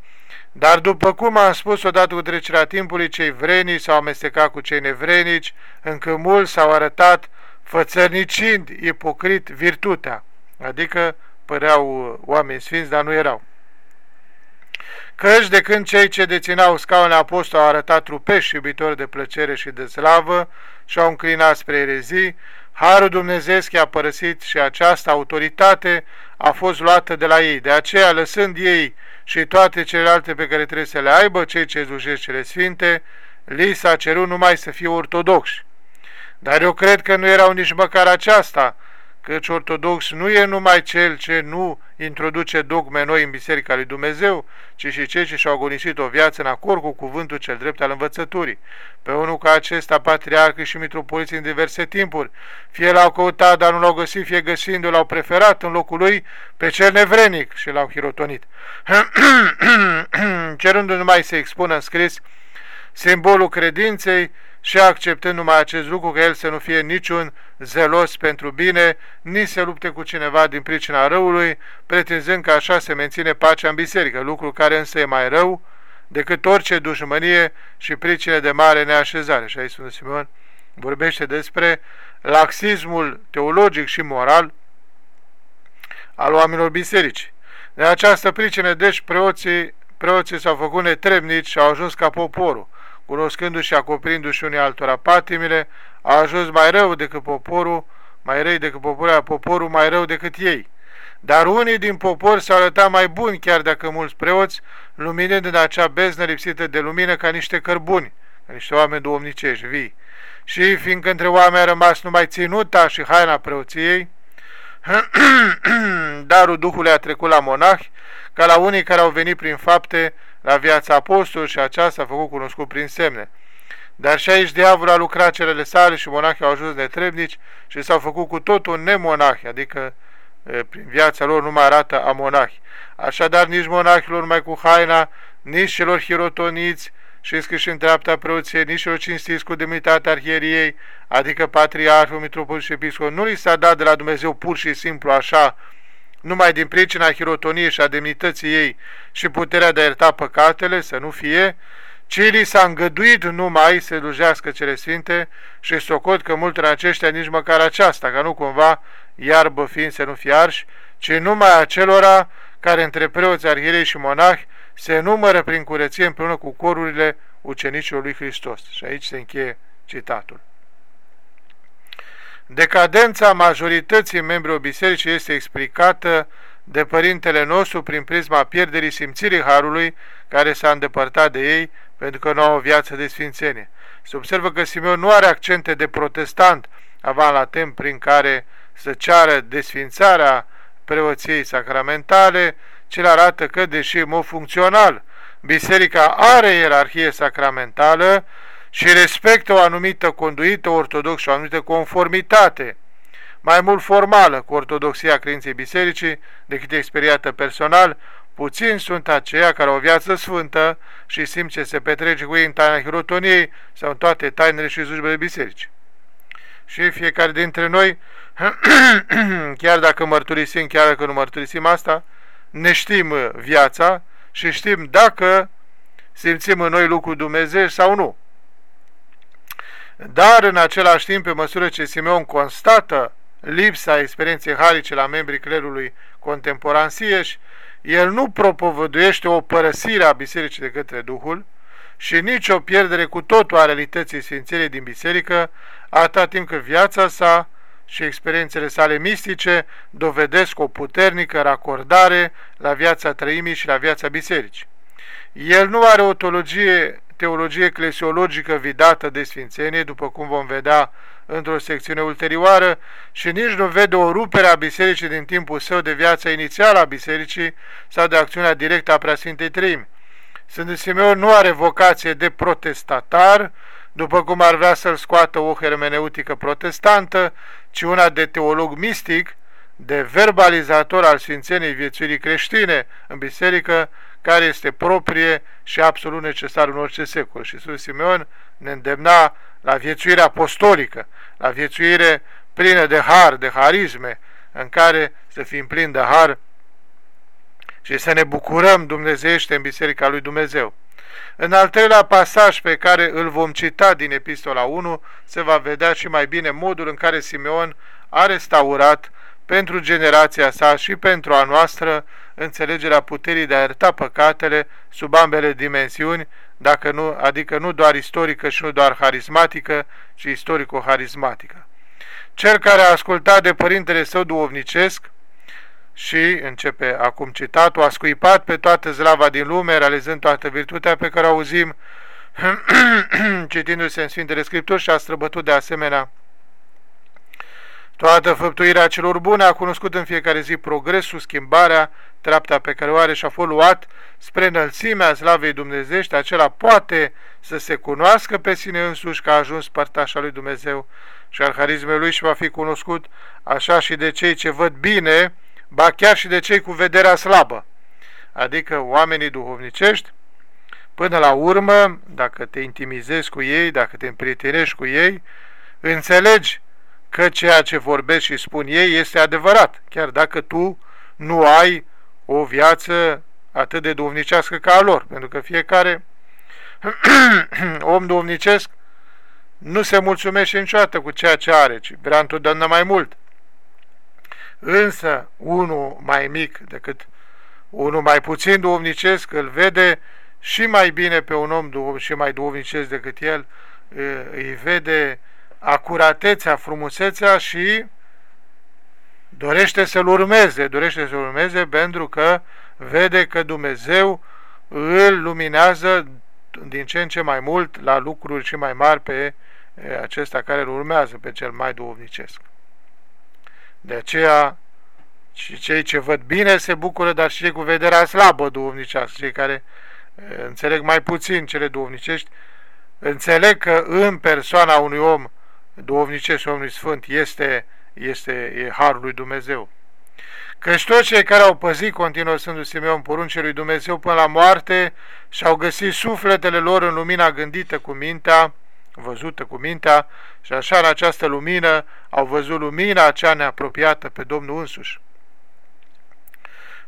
Dar după cum am spus odată cu trecerea timpului, cei vrenici s-au amestecat cu cei nevrenici, încă mulți s-au arătat fățărnicind ipocrit virtutea, adică păreau oameni sfinți, dar nu erau. Căci de când cei ce deținau scaunele apostol au arătat trupești iubitori de plăcere și de slavă și au înclinat spre erezii, Harul Dumnezeu i-a părăsit și această autoritate a fost luată de la ei. De aceea, lăsând ei și toate celelalte pe care trebuie să le aibă, cei ce slujesc cele sfinte, li s-a cerut numai să fie ortodoxi. Dar eu cred că nu erau nici măcar aceasta, căci ortodox nu e numai cel ce nu introduce dogme noi în Biserica lui Dumnezeu, ci și cei ce și-au agonisit o viață în acord cu cuvântul cel drept al învățăturii. Pe unul ca acesta, patriarhii și mitropoliții în diverse timpuri, fie l-au căutat, dar nu l-au găsit, fie găsindu l-au preferat în locul lui pe cel nevrenic și l-au hirotonit. (clears throat) Cerându-i numai să expună în scris simbolul credinței, și acceptând numai acest lucru că el să nu fie niciun zelos pentru bine, nici să lupte cu cineva din pricina răului, pretinzând că așa se menține pacea în biserică, lucru care însă e mai rău decât orice dușmănie și pricine de mare neașezare. Și aici Sfântul Simeon vorbește despre laxismul teologic și moral al oamenilor biserici. De această pricină, deci, preoții, preoții s-au făcut netrebnici și au ajuns ca poporul cunoscându-și și acoperindu-și unii altora patimile, a ajuns mai rău decât poporul, mai răi decât poporul, poporul mai rău decât ei. Dar unii din popor s-au arătat mai buni, chiar dacă mulți preoți, luminând în acea beznă lipsită de lumină ca niște cărbuni, ca niște oameni duomnicești, vii. Și fiindcă între oameni a rămas numai ținuta și haina preoției, (clears throat) (clears throat) darul Duhului a trecut la monahi, ca la unii care au venit prin fapte la viața apostolului și aceasta a făcut cunoscut prin semne. Dar și aici diavolul a lucrat celele sale și monahii au ajuns netrebnici și s-au făcut cu totul nemonahi, adică prin viața lor nu mai arată a monahi. Așadar nici monahilor mai cu haina, nici celor hirotoniți și scriși în dreapta preoției, nici celor cinstiți cu demnitatea arhieriei, adică patriarhul, mitropol și episcop, nu li s-a dat de la Dumnezeu pur și simplu așa, numai din pricina hirotoniei și a demnității ei și puterea de a ierta păcatele, să nu fie, ci li s-a îngăduit numai să slujească cele sfinte și socot că mult în aceștia nici măcar aceasta, ca nu cumva iarbă fiind să nu fie arși, ci numai acelora care între preoți, arhierei și monahi se numără prin curăție împreună cu corurile ucenicilor lui Hristos. Și aici se încheie citatul. Decadența majorității membrilor bisericii este explicată de părintele nostru prin prisma pierderii simțirii Harului care s-a îndepărtat de ei pentru că nu au o viață de sfințenie. Se observă că Simeon nu are accente de protestant avant la timp prin care să ceară desfințarea preoției sacramentale, ci arată că, deși în mod funcțional, biserica are ierarhie sacramentală, și respectă o anumită conduită ortodoxă, o anumită conformitate, mai mult formală cu ortodoxia credinței bisericii decât experiată personal, puțini sunt aceia care au o viață sfântă și simt ce se petrece cu ei în taina hirotoniei sau în toate tainele și slujbele bisericii. Și fiecare dintre noi, (clears throat) chiar dacă mărturisim, chiar dacă nu mărturisim asta, ne știm viața și știm dacă simțim în noi lucrul Dumnezeu sau nu. Dar în același timp, pe măsură ce Simeon constată lipsa experienței harice la membrii clerului contemporan sieși, el nu propovăduiește o părăsire a bisericii de către Duhul și nici o pierdere cu totul a realității sfințelii din biserică, atâta timp cât viața sa și experiențele sale mistice dovedesc o puternică racordare la viața trăimii și la viața bisericii. El nu are o teologie teologie eclesiologică vidată de sfințenie, după cum vom vedea într-o secțiune ulterioară, și nici nu vede o rupere a bisericii din timpul său de viața inițială a bisericii sau de acțiunea directă a Preasfintei Treimi. Sfântul Simeon nu are vocație de protestatar, după cum ar vrea să-l scoată o hermeneutică protestantă, ci una de teolog mistic, de verbalizator al sfințeniei viețuirii creștine în biserică, care este proprie și absolut necesar în orice secol. Și Sfântul Simeon ne îndemna la viețuire apostolică, la viețuire plină de har, de harisme, în care să fim plini de har și să ne bucurăm dumnezeiește în Biserica lui Dumnezeu. În al treilea pasaj pe care îl vom cita din Epistola 1, se va vedea și mai bine modul în care Simeon a restaurat pentru generația sa și pentru a noastră înțelegerea puterii de a ierta păcatele sub ambele dimensiuni, dacă nu, adică nu doar istorică și nu doar harismatică, ci istorico-harismatică. Cel care a ascultat de părintele său duovnicesc și, începe acum citatul, a scuipat pe toată zlava din lume, realizând toată virtutea pe care o auzim, (clears throat) citindu-se în Sfintele Scripturi și a străbătut de asemenea Toată făptuirea celor bune a cunoscut în fiecare zi progresul, schimbarea, treapta pe care o are și a fost luat spre înălțimea slavei dumnezești, acela poate să se cunoască pe sine însuși că a ajuns părtașa lui Dumnezeu. Și al harismei lui și va fi cunoscut așa și de cei ce văd bine, ba chiar și de cei cu vederea slabă, adică oamenii duhovnicești, până la urmă, dacă te intimizezi cu ei, dacă te împrietenești cu ei, înțelegi că ceea ce vorbesc și spun ei este adevărat, chiar dacă tu nu ai o viață atât de duhovnicească ca a lor, pentru că fiecare (clears throat) om duhovnicesc nu se mulțumește niciodată cu ceea ce are, ci vrea întotdeauna mai mult. Însă, unul mai mic decât unul mai puțin duhovnicesc îl vede și mai bine pe un om și mai duhovnicesc decât el, îi vede acuratețea, frumusețea și dorește să-l urmeze, dorește să-l urmeze pentru că vede că Dumnezeu îl luminează din ce în ce mai mult la lucruri și mai mari pe acesta care îl urmează, pe cel mai duhovnicesc. De aceea, și cei ce văd bine se bucură, dar și cei cu vederea slabă duhovnicească, cei care înțeleg mai puțin cele duhovnicești, înțeleg că în persoana unui om duhovnicesc și omului sfânt este, este e harul lui Dumnezeu. Căci toți cei care au păzit, continuă Sfântul Simeon, poruncii lui Dumnezeu până la moarte și-au găsit sufletele lor în lumina gândită cu mintea, văzută cu mintea, și așa în această lumină au văzut lumina cea neapropiată pe Domnul însuși.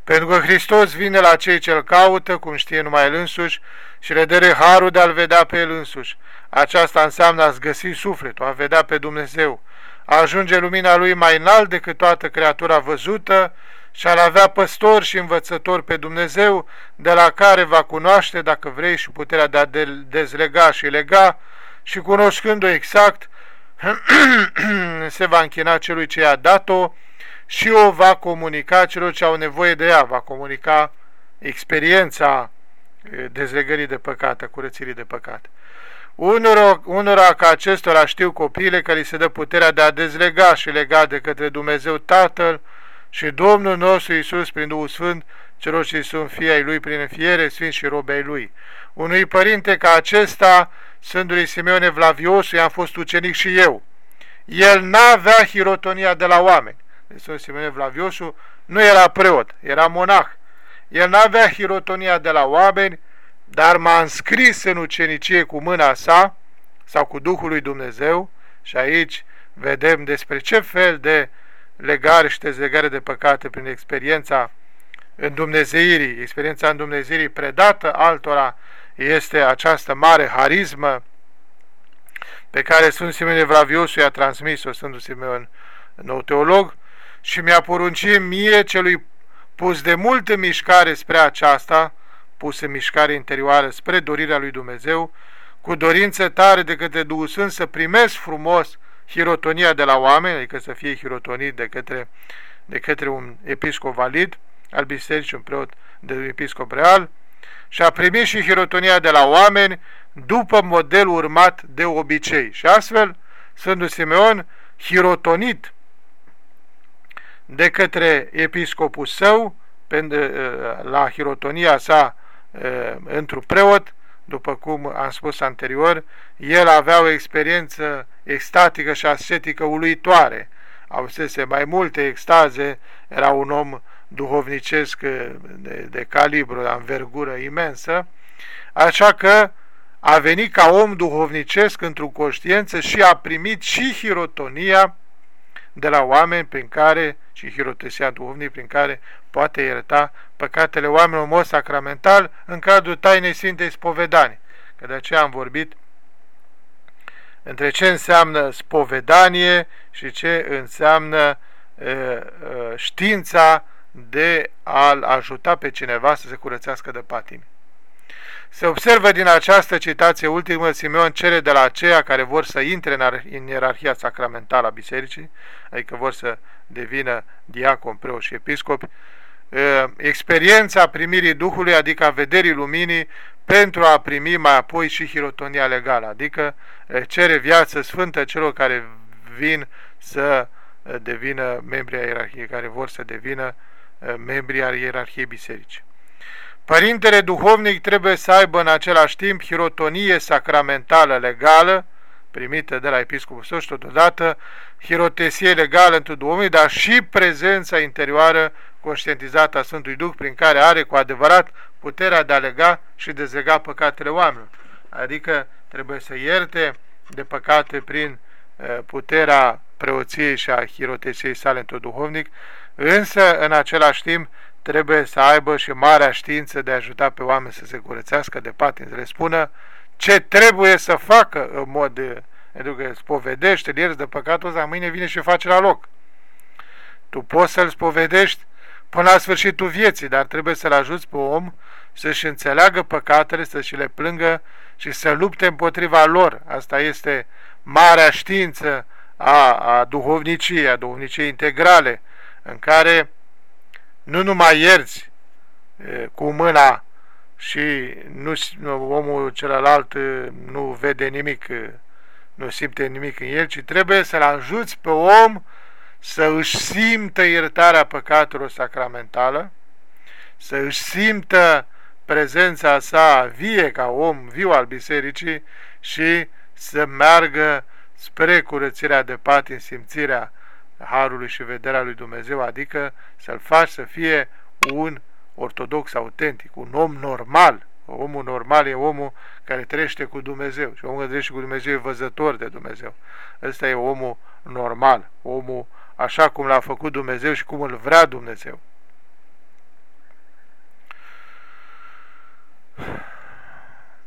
Pentru că Hristos vine la cei ce-L caută, cum știe numai El însuși, și le dă harul de a-L vedea pe El însuși. Aceasta înseamnă a-ți găsi sufletul, a vedea pe Dumnezeu, a ajunge lumina Lui mai înalt decât toată creatura văzută și a avea păstor și învățător pe Dumnezeu, de la care va cunoaște, dacă vrei, și puterea de a dezlega și lega, și cunoscând-o exact, (clears throat) se va închina celui ce i-a dat-o și o va comunica celor ce au nevoie de ea, va comunica experiența eh, dezlegării de păcate, curățirii de păcate. Unora, unora ca acestora știu copiile că li se dă puterea de a dezlega și lega de către Dumnezeu Tatăl și Domnul nostru Iisus prin Duhul Sfânt, celor ce sunt fii ai Lui prin înfiere, sfinți și robe ai Lui. Unui părinte ca acesta, Sfântului Simeon Evlaviosu, i-am fost ucenic și eu. El n-avea hirotonia de la oameni. Deci Sfântul Simeon Evlaviosu nu era preot, era monah. El n-avea hirotonia de la oameni, dar m-a înscris în ucenicie cu mâna sa sau cu Duhul lui Dumnezeu și aici vedem despre ce fel de legare și dezlegare de păcate prin experiența în Dumnezeirii, experiența în Dumnezeirii predată altora este această mare harismă pe care Sfânt Simeon Evlaviosu i-a transmis-o Sfântul Simeon, nou teolog, și mi-a poruncit mie celui pus de multă mișcare spre aceasta, pus în mișcare interioară spre dorirea lui Dumnezeu, cu dorință tare de către Duhul Sfânt să primesc frumos hirotonia de la oameni, adică să fie hirotonit de către, de către un episcop valid al bisericii, un preot de un episcop real, și a primit și hirotonia de la oameni după modelul urmat de obicei. Și astfel, Sfântul Simeon, hirotonit de către episcopul său, la hirotonia sa într-un preot, după cum am spus anterior, el avea o experiență extatică și ascetică uluitoare. Avusese mai multe extaze, era un om duhovnicesc de, de calibru, de învergură imensă, așa că a venit ca om duhovnicesc într-o conștiință și a primit și hirotonia de la oameni prin care, și hirotesia duhovnic prin care poate ierta păcatele oamenilor în mod sacramental în cadrul tainei Sfintei Spovedanii. Că de aceea am vorbit între ce înseamnă spovedanie și ce înseamnă e, e, știința de a-l ajuta pe cineva să se curățească de patimi. Se observă din această citație ultimă, Simeon cere de la aceia care vor să intre în ierarhia sacramentală a bisericii, adică vor să devină diacon, preot și episcopi, experiența primirii Duhului, adică a vederii luminii, pentru a primi mai apoi și hirotonia legală, adică cere viață sfântă celor care vin să devină membri ai ierarhiei, care vor să devină membri ai ierarhiei bisericii. Părintele duhovnic trebuie să aibă în același timp hirotonie sacramentală legală, primită de la episcopul său și totodată hirotesie legală într Duhovnic, dar și prezența interioară conștientizată a Sfântului Duh, prin care are cu adevărat puterea de a lega și dezlega păcatele oamenilor. Adică trebuie să ierte de păcate prin uh, puterea preoției și a hirotesiei sale într duhovnic, însă în același timp trebuie să aibă și marea știință de a ajuta pe oameni să se curățească de patin, să le spună ce trebuie să facă în mod, pentru că spovedește, îl ierți de păcatul ăsta, mâine vine și face la loc. Tu poți să-l spovedești până la sfârșitul vieții, dar trebuie să-l ajuți pe om să-și înțeleagă păcatele, să-și le plângă și să lupte împotriva lor. Asta este marea știință a, a duhovniciei, a duhovniciei integrale, în care nu numai ierți cu mâna și nu, omul celălalt nu vede nimic, nu simte nimic în el, ci trebuie să-l ajuți pe om să își simtă iertarea păcatelor sacramentală, să își simtă prezența sa vie ca om viu al bisericii și să meargă spre curățirea de patin, simțirea Harului și vederea lui Dumnezeu, adică să-l faci să fie un ortodox autentic, un om normal. Omul normal e omul care trăiește cu Dumnezeu și omul care trăiește cu Dumnezeu e văzător de Dumnezeu. Ăsta e omul normal, omul așa cum l-a făcut Dumnezeu și cum îl vrea Dumnezeu.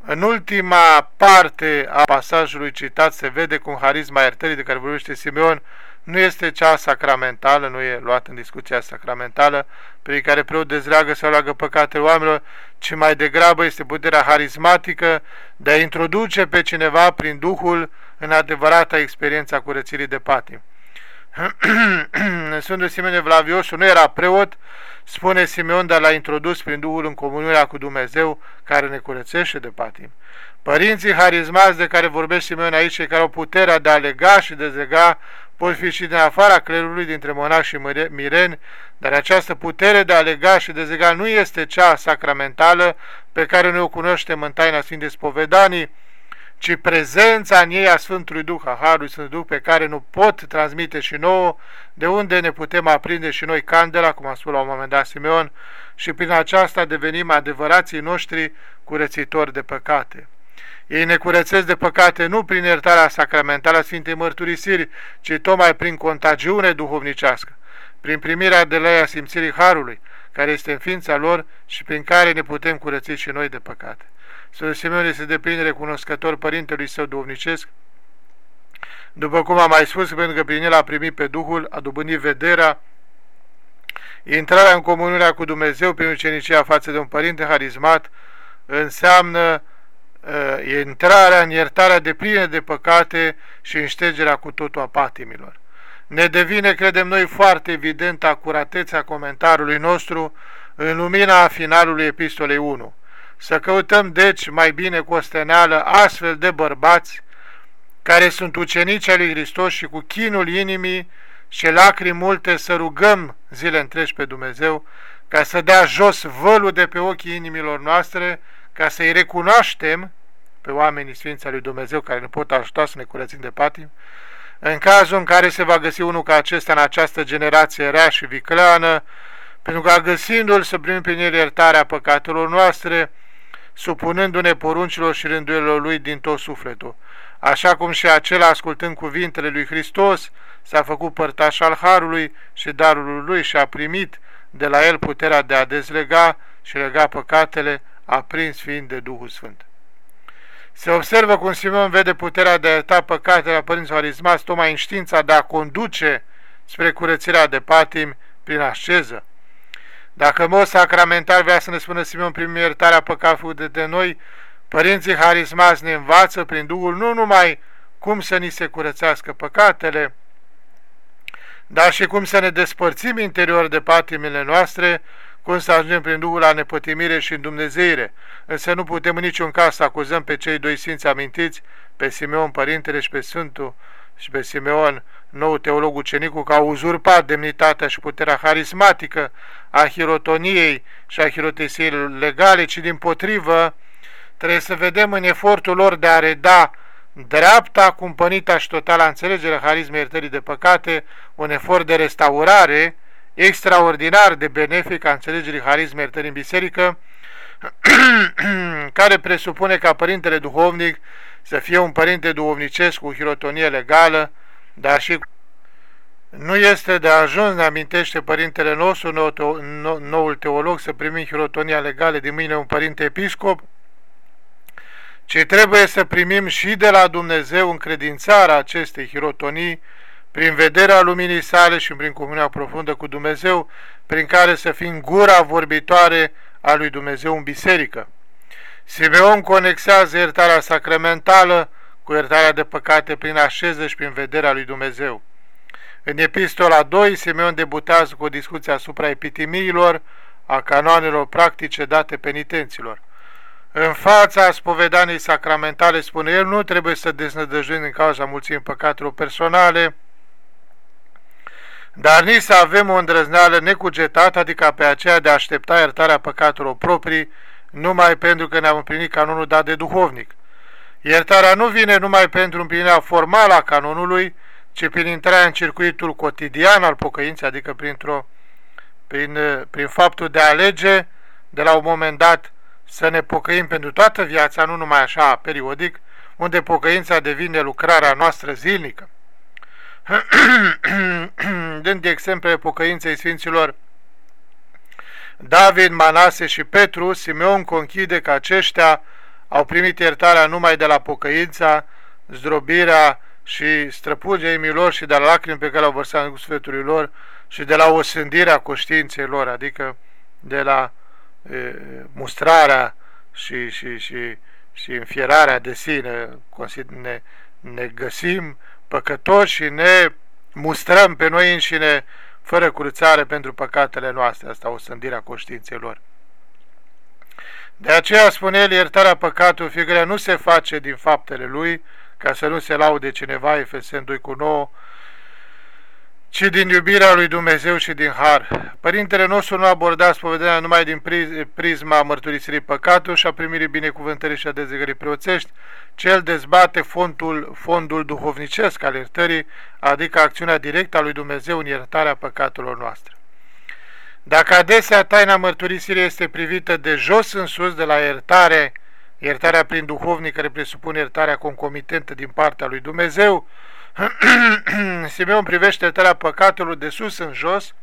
În ultima parte a pasajului citat se vede cum harisma iertării de care vorbește Simeon nu este cea sacramentală, nu e luat în discuția sacramentală, prin care preot dezleagă sau leagă păcatele oamenilor, ci mai degrabă este puterea harismatică de a introduce pe cineva prin Duhul în adevărata experiența curățirii de patim. Sfântul Simeon Evlaviosul nu era preot, spune Simeon, dar l-a introdus prin Duhul în comuniunea cu Dumnezeu care ne curățește de patim. Părinții harismați de care vorbește Simeon aici, cei care au puterea de a lega și dezlega, pot fi și din afara clerului dintre monași și mireni, dar această putere de a lega și dezlega nu este cea sacramentală pe care noi o cunoaștem în taina Sfintei Spovedanii, ci prezența în ei a Sfântului Duh, a Harului Sfântului Duh, pe care nu pot transmite și nouă, de unde ne putem aprinde și noi candela, cum a spus la un moment dat Simeon, și prin aceasta devenim adevărații noștri curățitori de păcate. Ei ne curățesc de păcate nu prin iertarea sacramentală a Sfintei Mărturisiri, ci tocmai prin contagiune duhovnicească, prin primirea de la ea simțirii Harului, care este în ființa lor și prin care ne putem curăți și noi de păcate. Sfântul Simeon este de plin recunoscător părintelui său duhovnicesc, după cum am mai spus, pentru că prin el a primit pe Duhul, a dobândit vederea, intrarea în comuniunea cu Dumnezeu prin ucenicia față de un părinte harismat înseamnă uh, intrarea în iertarea de plină de păcate și în ștergerea cu totul a patimilor. Ne devine, credem noi, foarte evident acuratețea comentariului nostru în lumina finalului epistolei 1. Să căutăm, deci, mai bine cu osteneală astfel de bărbați care sunt ucenici ai lui Hristos și cu chinul inimii și lacrimi multe să rugăm zile întregi pe Dumnezeu ca să dea jos vălul de pe ochii inimilor noastre, ca să-i recunoaștem pe oamenii Sfinții lui Dumnezeu care ne pot ajuta să ne curățim de patim, în cazul în care se va găsi unul ca acesta în această generație rea și vicleană, pentru că găsindu-l să primim prin el iertarea păcatelor noastre, supunându-ne poruncilor și rânduielor lui din tot sufletul. Așa cum și acela, ascultând cuvintele lui Hristos, s-a făcut părtaș al Harului și darul lui și a primit de la el puterea de a dezlega și lega păcatele, aprins fiind de Duhul Sfânt. Se observă cum Simon vede puterea de a ierta păcatele a părinților arismați, tocmai în știința de a conduce spre curățirea de patim prin asceză. Dacă mod sacramental vrea să ne spună Simeon primim iertarea păcatului de, de noi, părinții harismați ne învață prin Duhul nu numai cum să ni se curățească păcatele, dar și cum să ne despărțim interior de patimile noastre, cum să ajungem prin Duhul la nepătimire și în Dumnezeire. Însă nu putem în niciun caz să acuzăm pe cei doi sfinți amintiți, pe Simeon Părintele și pe Sfântul și pe Simeon, nou teolog ucenicul, că au uzurpat demnitatea și puterea harismatică a hirotoniei și a hirotesiei legale, ci din potrivă trebuie să vedem în efortul lor de a reda dreapta, cumpănita și totală înțelegere harismei iertării de păcate, un efort de restaurare extraordinar de benefic a înțelegerii harismei iertării în biserică, (clears throat) care presupune ca părintele duhovnic să fie un părinte duhovnicesc cu hirotonie legală, dar și nu este de ajuns, ne amintește părintele nostru, nou teo, noul teolog, să primim hirotonia legală din mâine un părinte episcop, ci trebuie să primim și de la Dumnezeu încredințarea acestei hirotonii prin vederea luminii sale și prin comunia profundă cu Dumnezeu, prin care să fim gura vorbitoare a lui Dumnezeu în biserică. Simeon conexează iertarea sacramentală cu iertarea de păcate prin așeză și prin vederea lui Dumnezeu. În epistola 2, Simeon debutează cu o discuție asupra epitimiilor, a canoanelor practice date penitenților. În fața spovedaniei sacramentale, spune el, nu trebuie să deznădăjduim din cauza mulțimii păcatelor personale, dar nici să avem o îndrăzneală necugetată, adică pe aceea de a aștepta iertarea păcatelor proprii, numai pentru că ne-am împlinit canonul dat de duhovnic. Iertarea nu vine numai pentru împlinirea formală a canonului, ci prin intrarea în circuitul cotidian al pocăinței, adică printr-o, prin, prin faptul de a alege de la un moment dat să ne pocăim pentru toată viața, nu numai așa periodic, unde pocăința devine lucrarea noastră zilnică. (clears throat) Dând de exemple pocăinței Sfinților David, Manase și Petru, Simeon conchide că aceștia au primit iertarea numai de la pocăința, zdrobirea și străpulgerii milor și de la lacrimi pe care au vărsat în sfetului lor și de la osândirea conștiinței lor, adică de la e, mustrarea și, și, și, și înfierarea de sine, ne, ne găsim păcătoși și ne mustrăm pe noi înșine fără curățare pentru păcatele noastre, asta o sândirea conștiinței lor. De aceea spune el, iertarea păcatului fiecare nu se face din faptele lui, ca să nu se laude cineva, Efesen 2 cu 9, ci din iubirea lui Dumnezeu și din har. Părintele nostru nu aborda spovedania numai din prisma mărturisirii păcatului și a primirii binecuvântării și a dezlegării preoțești, cel dezbate fondul, fondul duhovnicesc al iertării, adică acțiunea directă a lui Dumnezeu în iertarea păcatelor noastre. Dacă adesea taina mărturisirii este privită de jos în sus, de la iertare, iertarea prin duhovnic care presupune iertarea concomitentă din partea lui Dumnezeu, (clears throat) Simeon privește iertarea păcatelor de sus în jos,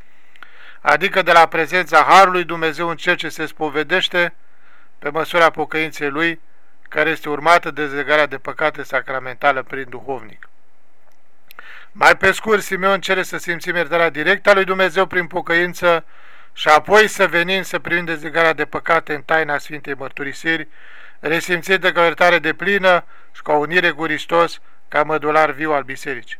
adică de la prezența Harului Dumnezeu în cel ce se spovedește pe măsura pocăinței lui, care este urmată de dezlegarea de păcate sacramentală prin duhovnic. Mai pe scurt, Simeon cere să simțim iertarea directă a lui Dumnezeu prin pocăință și apoi să venim să primim dezlegarea de păcate în taina Sfintei Mărturisiri, resimțită ca o iertare de plină și ca o unire cu Hristos, ca mădular viu al bisericii.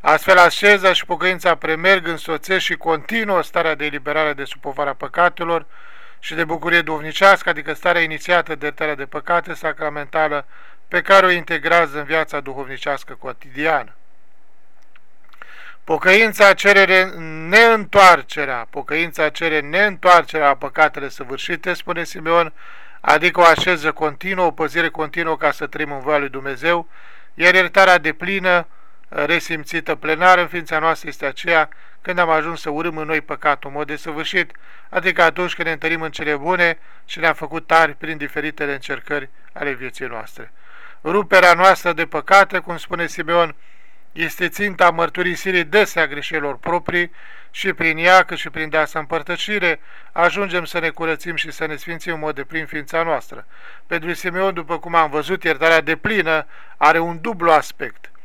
Astfel, asceza și pocăința premerg, însoțesc și continuă starea de eliberare de supovarea păcatelor, și de bucurie duhovnicească, adică starea inițiată de iertarea de păcate sacramentală pe care o integrează în viața duhovnicească cotidiană. Pocăința cere neîntoarcerea, pocăința cere neîntoarcerea a păcatele săvârșite, spune Simeon, adică o așeză continuă, o păzire continuă ca să trăim în voia lui Dumnezeu, iar iertarea de plină, resimțită plenară în ființa noastră este aceea când am ajuns să urâm în noi păcatul în mod desăvârșit, adică atunci când ne întărim în cele bune și ne-am făcut tari prin diferitele încercări ale vieții noastre. Ruperea noastră de păcate, cum spune Simeon, este ținta mărturisirii dese a greșelor proprii și prin ea, cât și prin deasă împărtășire, ajungem să ne curățim și să ne sfințim în mod de plin ființa noastră. Pentru Simeon, după cum am văzut, iertarea de plină are un dublu aspect –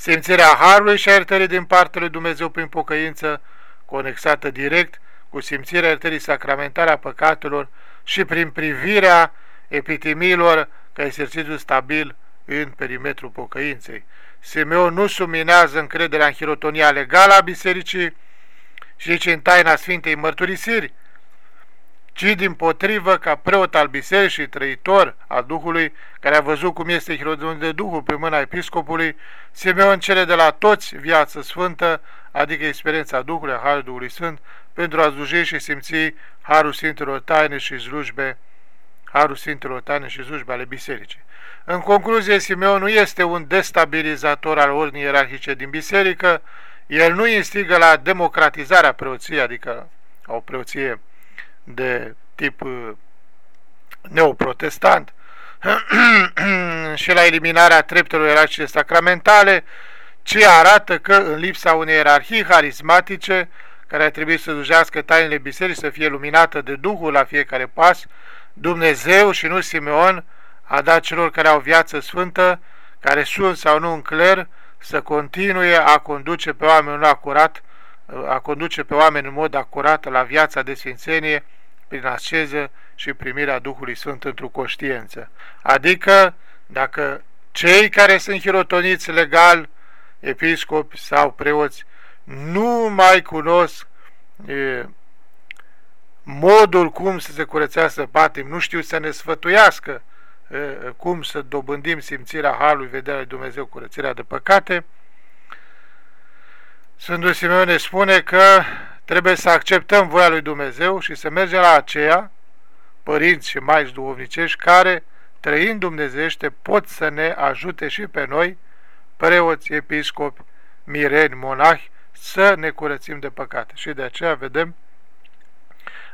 Simțirea Harului și a iertării din partea lui Dumnezeu prin pocăință, conexată direct cu simțirea iertării sacramentale a păcatelor și prin privirea epitemiilor ca exercițiu stabil în perimetrul pocăinței. Simeon nu suminează încrederea în hirotonia legală a bisericii și nici în taina Sfintei Mărturisiri, ci din potrivă ca preot al bisericii trăitor al Duhului, care a văzut cum este hirotonit de Duhul pe mâna episcopului, Simeon cere de la toți viață sfântă, adică experiența Duhului, a Harului Duhului Sfânt, pentru a sluji și simți Harul Sfintelor Taine și slujbe, Harul Sfintelor Taine și slujbe ale bisericii. În concluzie, Simeon nu este un destabilizator al ordinii ierarhice din biserică, el nu instigă la democratizarea preoției, adică o preoție de tip uh, neoprotestant, (clears throat) și la eliminarea treptelor ierarhice sacramentale, ci arată că în lipsa unei ierarhii harismatice, care ar trebui să dujească tainele bisericii, să fie luminată de Duhul la fiecare pas, Dumnezeu și nu Simeon a dat celor care au viață sfântă, care sunt sau nu în cler, să continue a conduce pe oameni acurat, a conduce pe oameni în mod acurat la viața de sfințenie, prin asceză și primirea Duhului Sfânt într-o conștiință. Adică, dacă cei care sunt hirotoniți legal, episcopi sau preoți, nu mai cunosc e, modul cum să se curățească patim, nu știu să ne sfătuiască e, cum să dobândim simțirea Harului, vederea lui Dumnezeu, curățirea de păcate, Sfântul Simeon ne spune că trebuie să acceptăm voia lui Dumnezeu și să mergem la aceea, părinți și maici duhovnicești, care, trăind dumnezeiește, pot să ne ajute și pe noi, preoți, episcopi, mireni, monahi, să ne curățim de păcate. Și de aceea vedem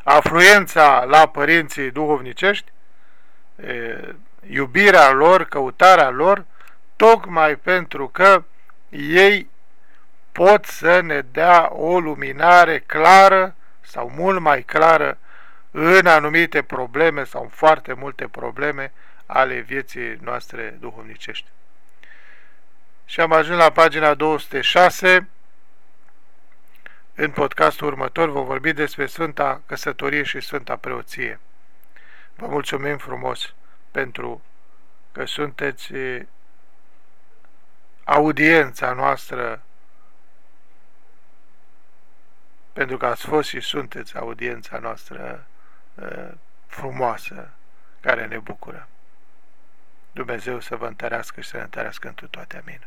afluența la părinții duhovnicești, iubirea lor, căutarea lor, tocmai pentru că ei pot să ne dea o luminare clară sau mult mai clară în anumite probleme sau în foarte multe probleme ale vieții noastre duhovnicești. Și am ajuns la pagina 206. În podcastul următor vom vorbi despre Sfânta Căsătorie și Sfânta Preoție. Vă mulțumim frumos pentru că sunteți audiența noastră pentru că ați fost și sunteți audiența noastră uh, frumoasă, care ne bucură. Dumnezeu să vă întărească și să ne întărească întru toate. Amin.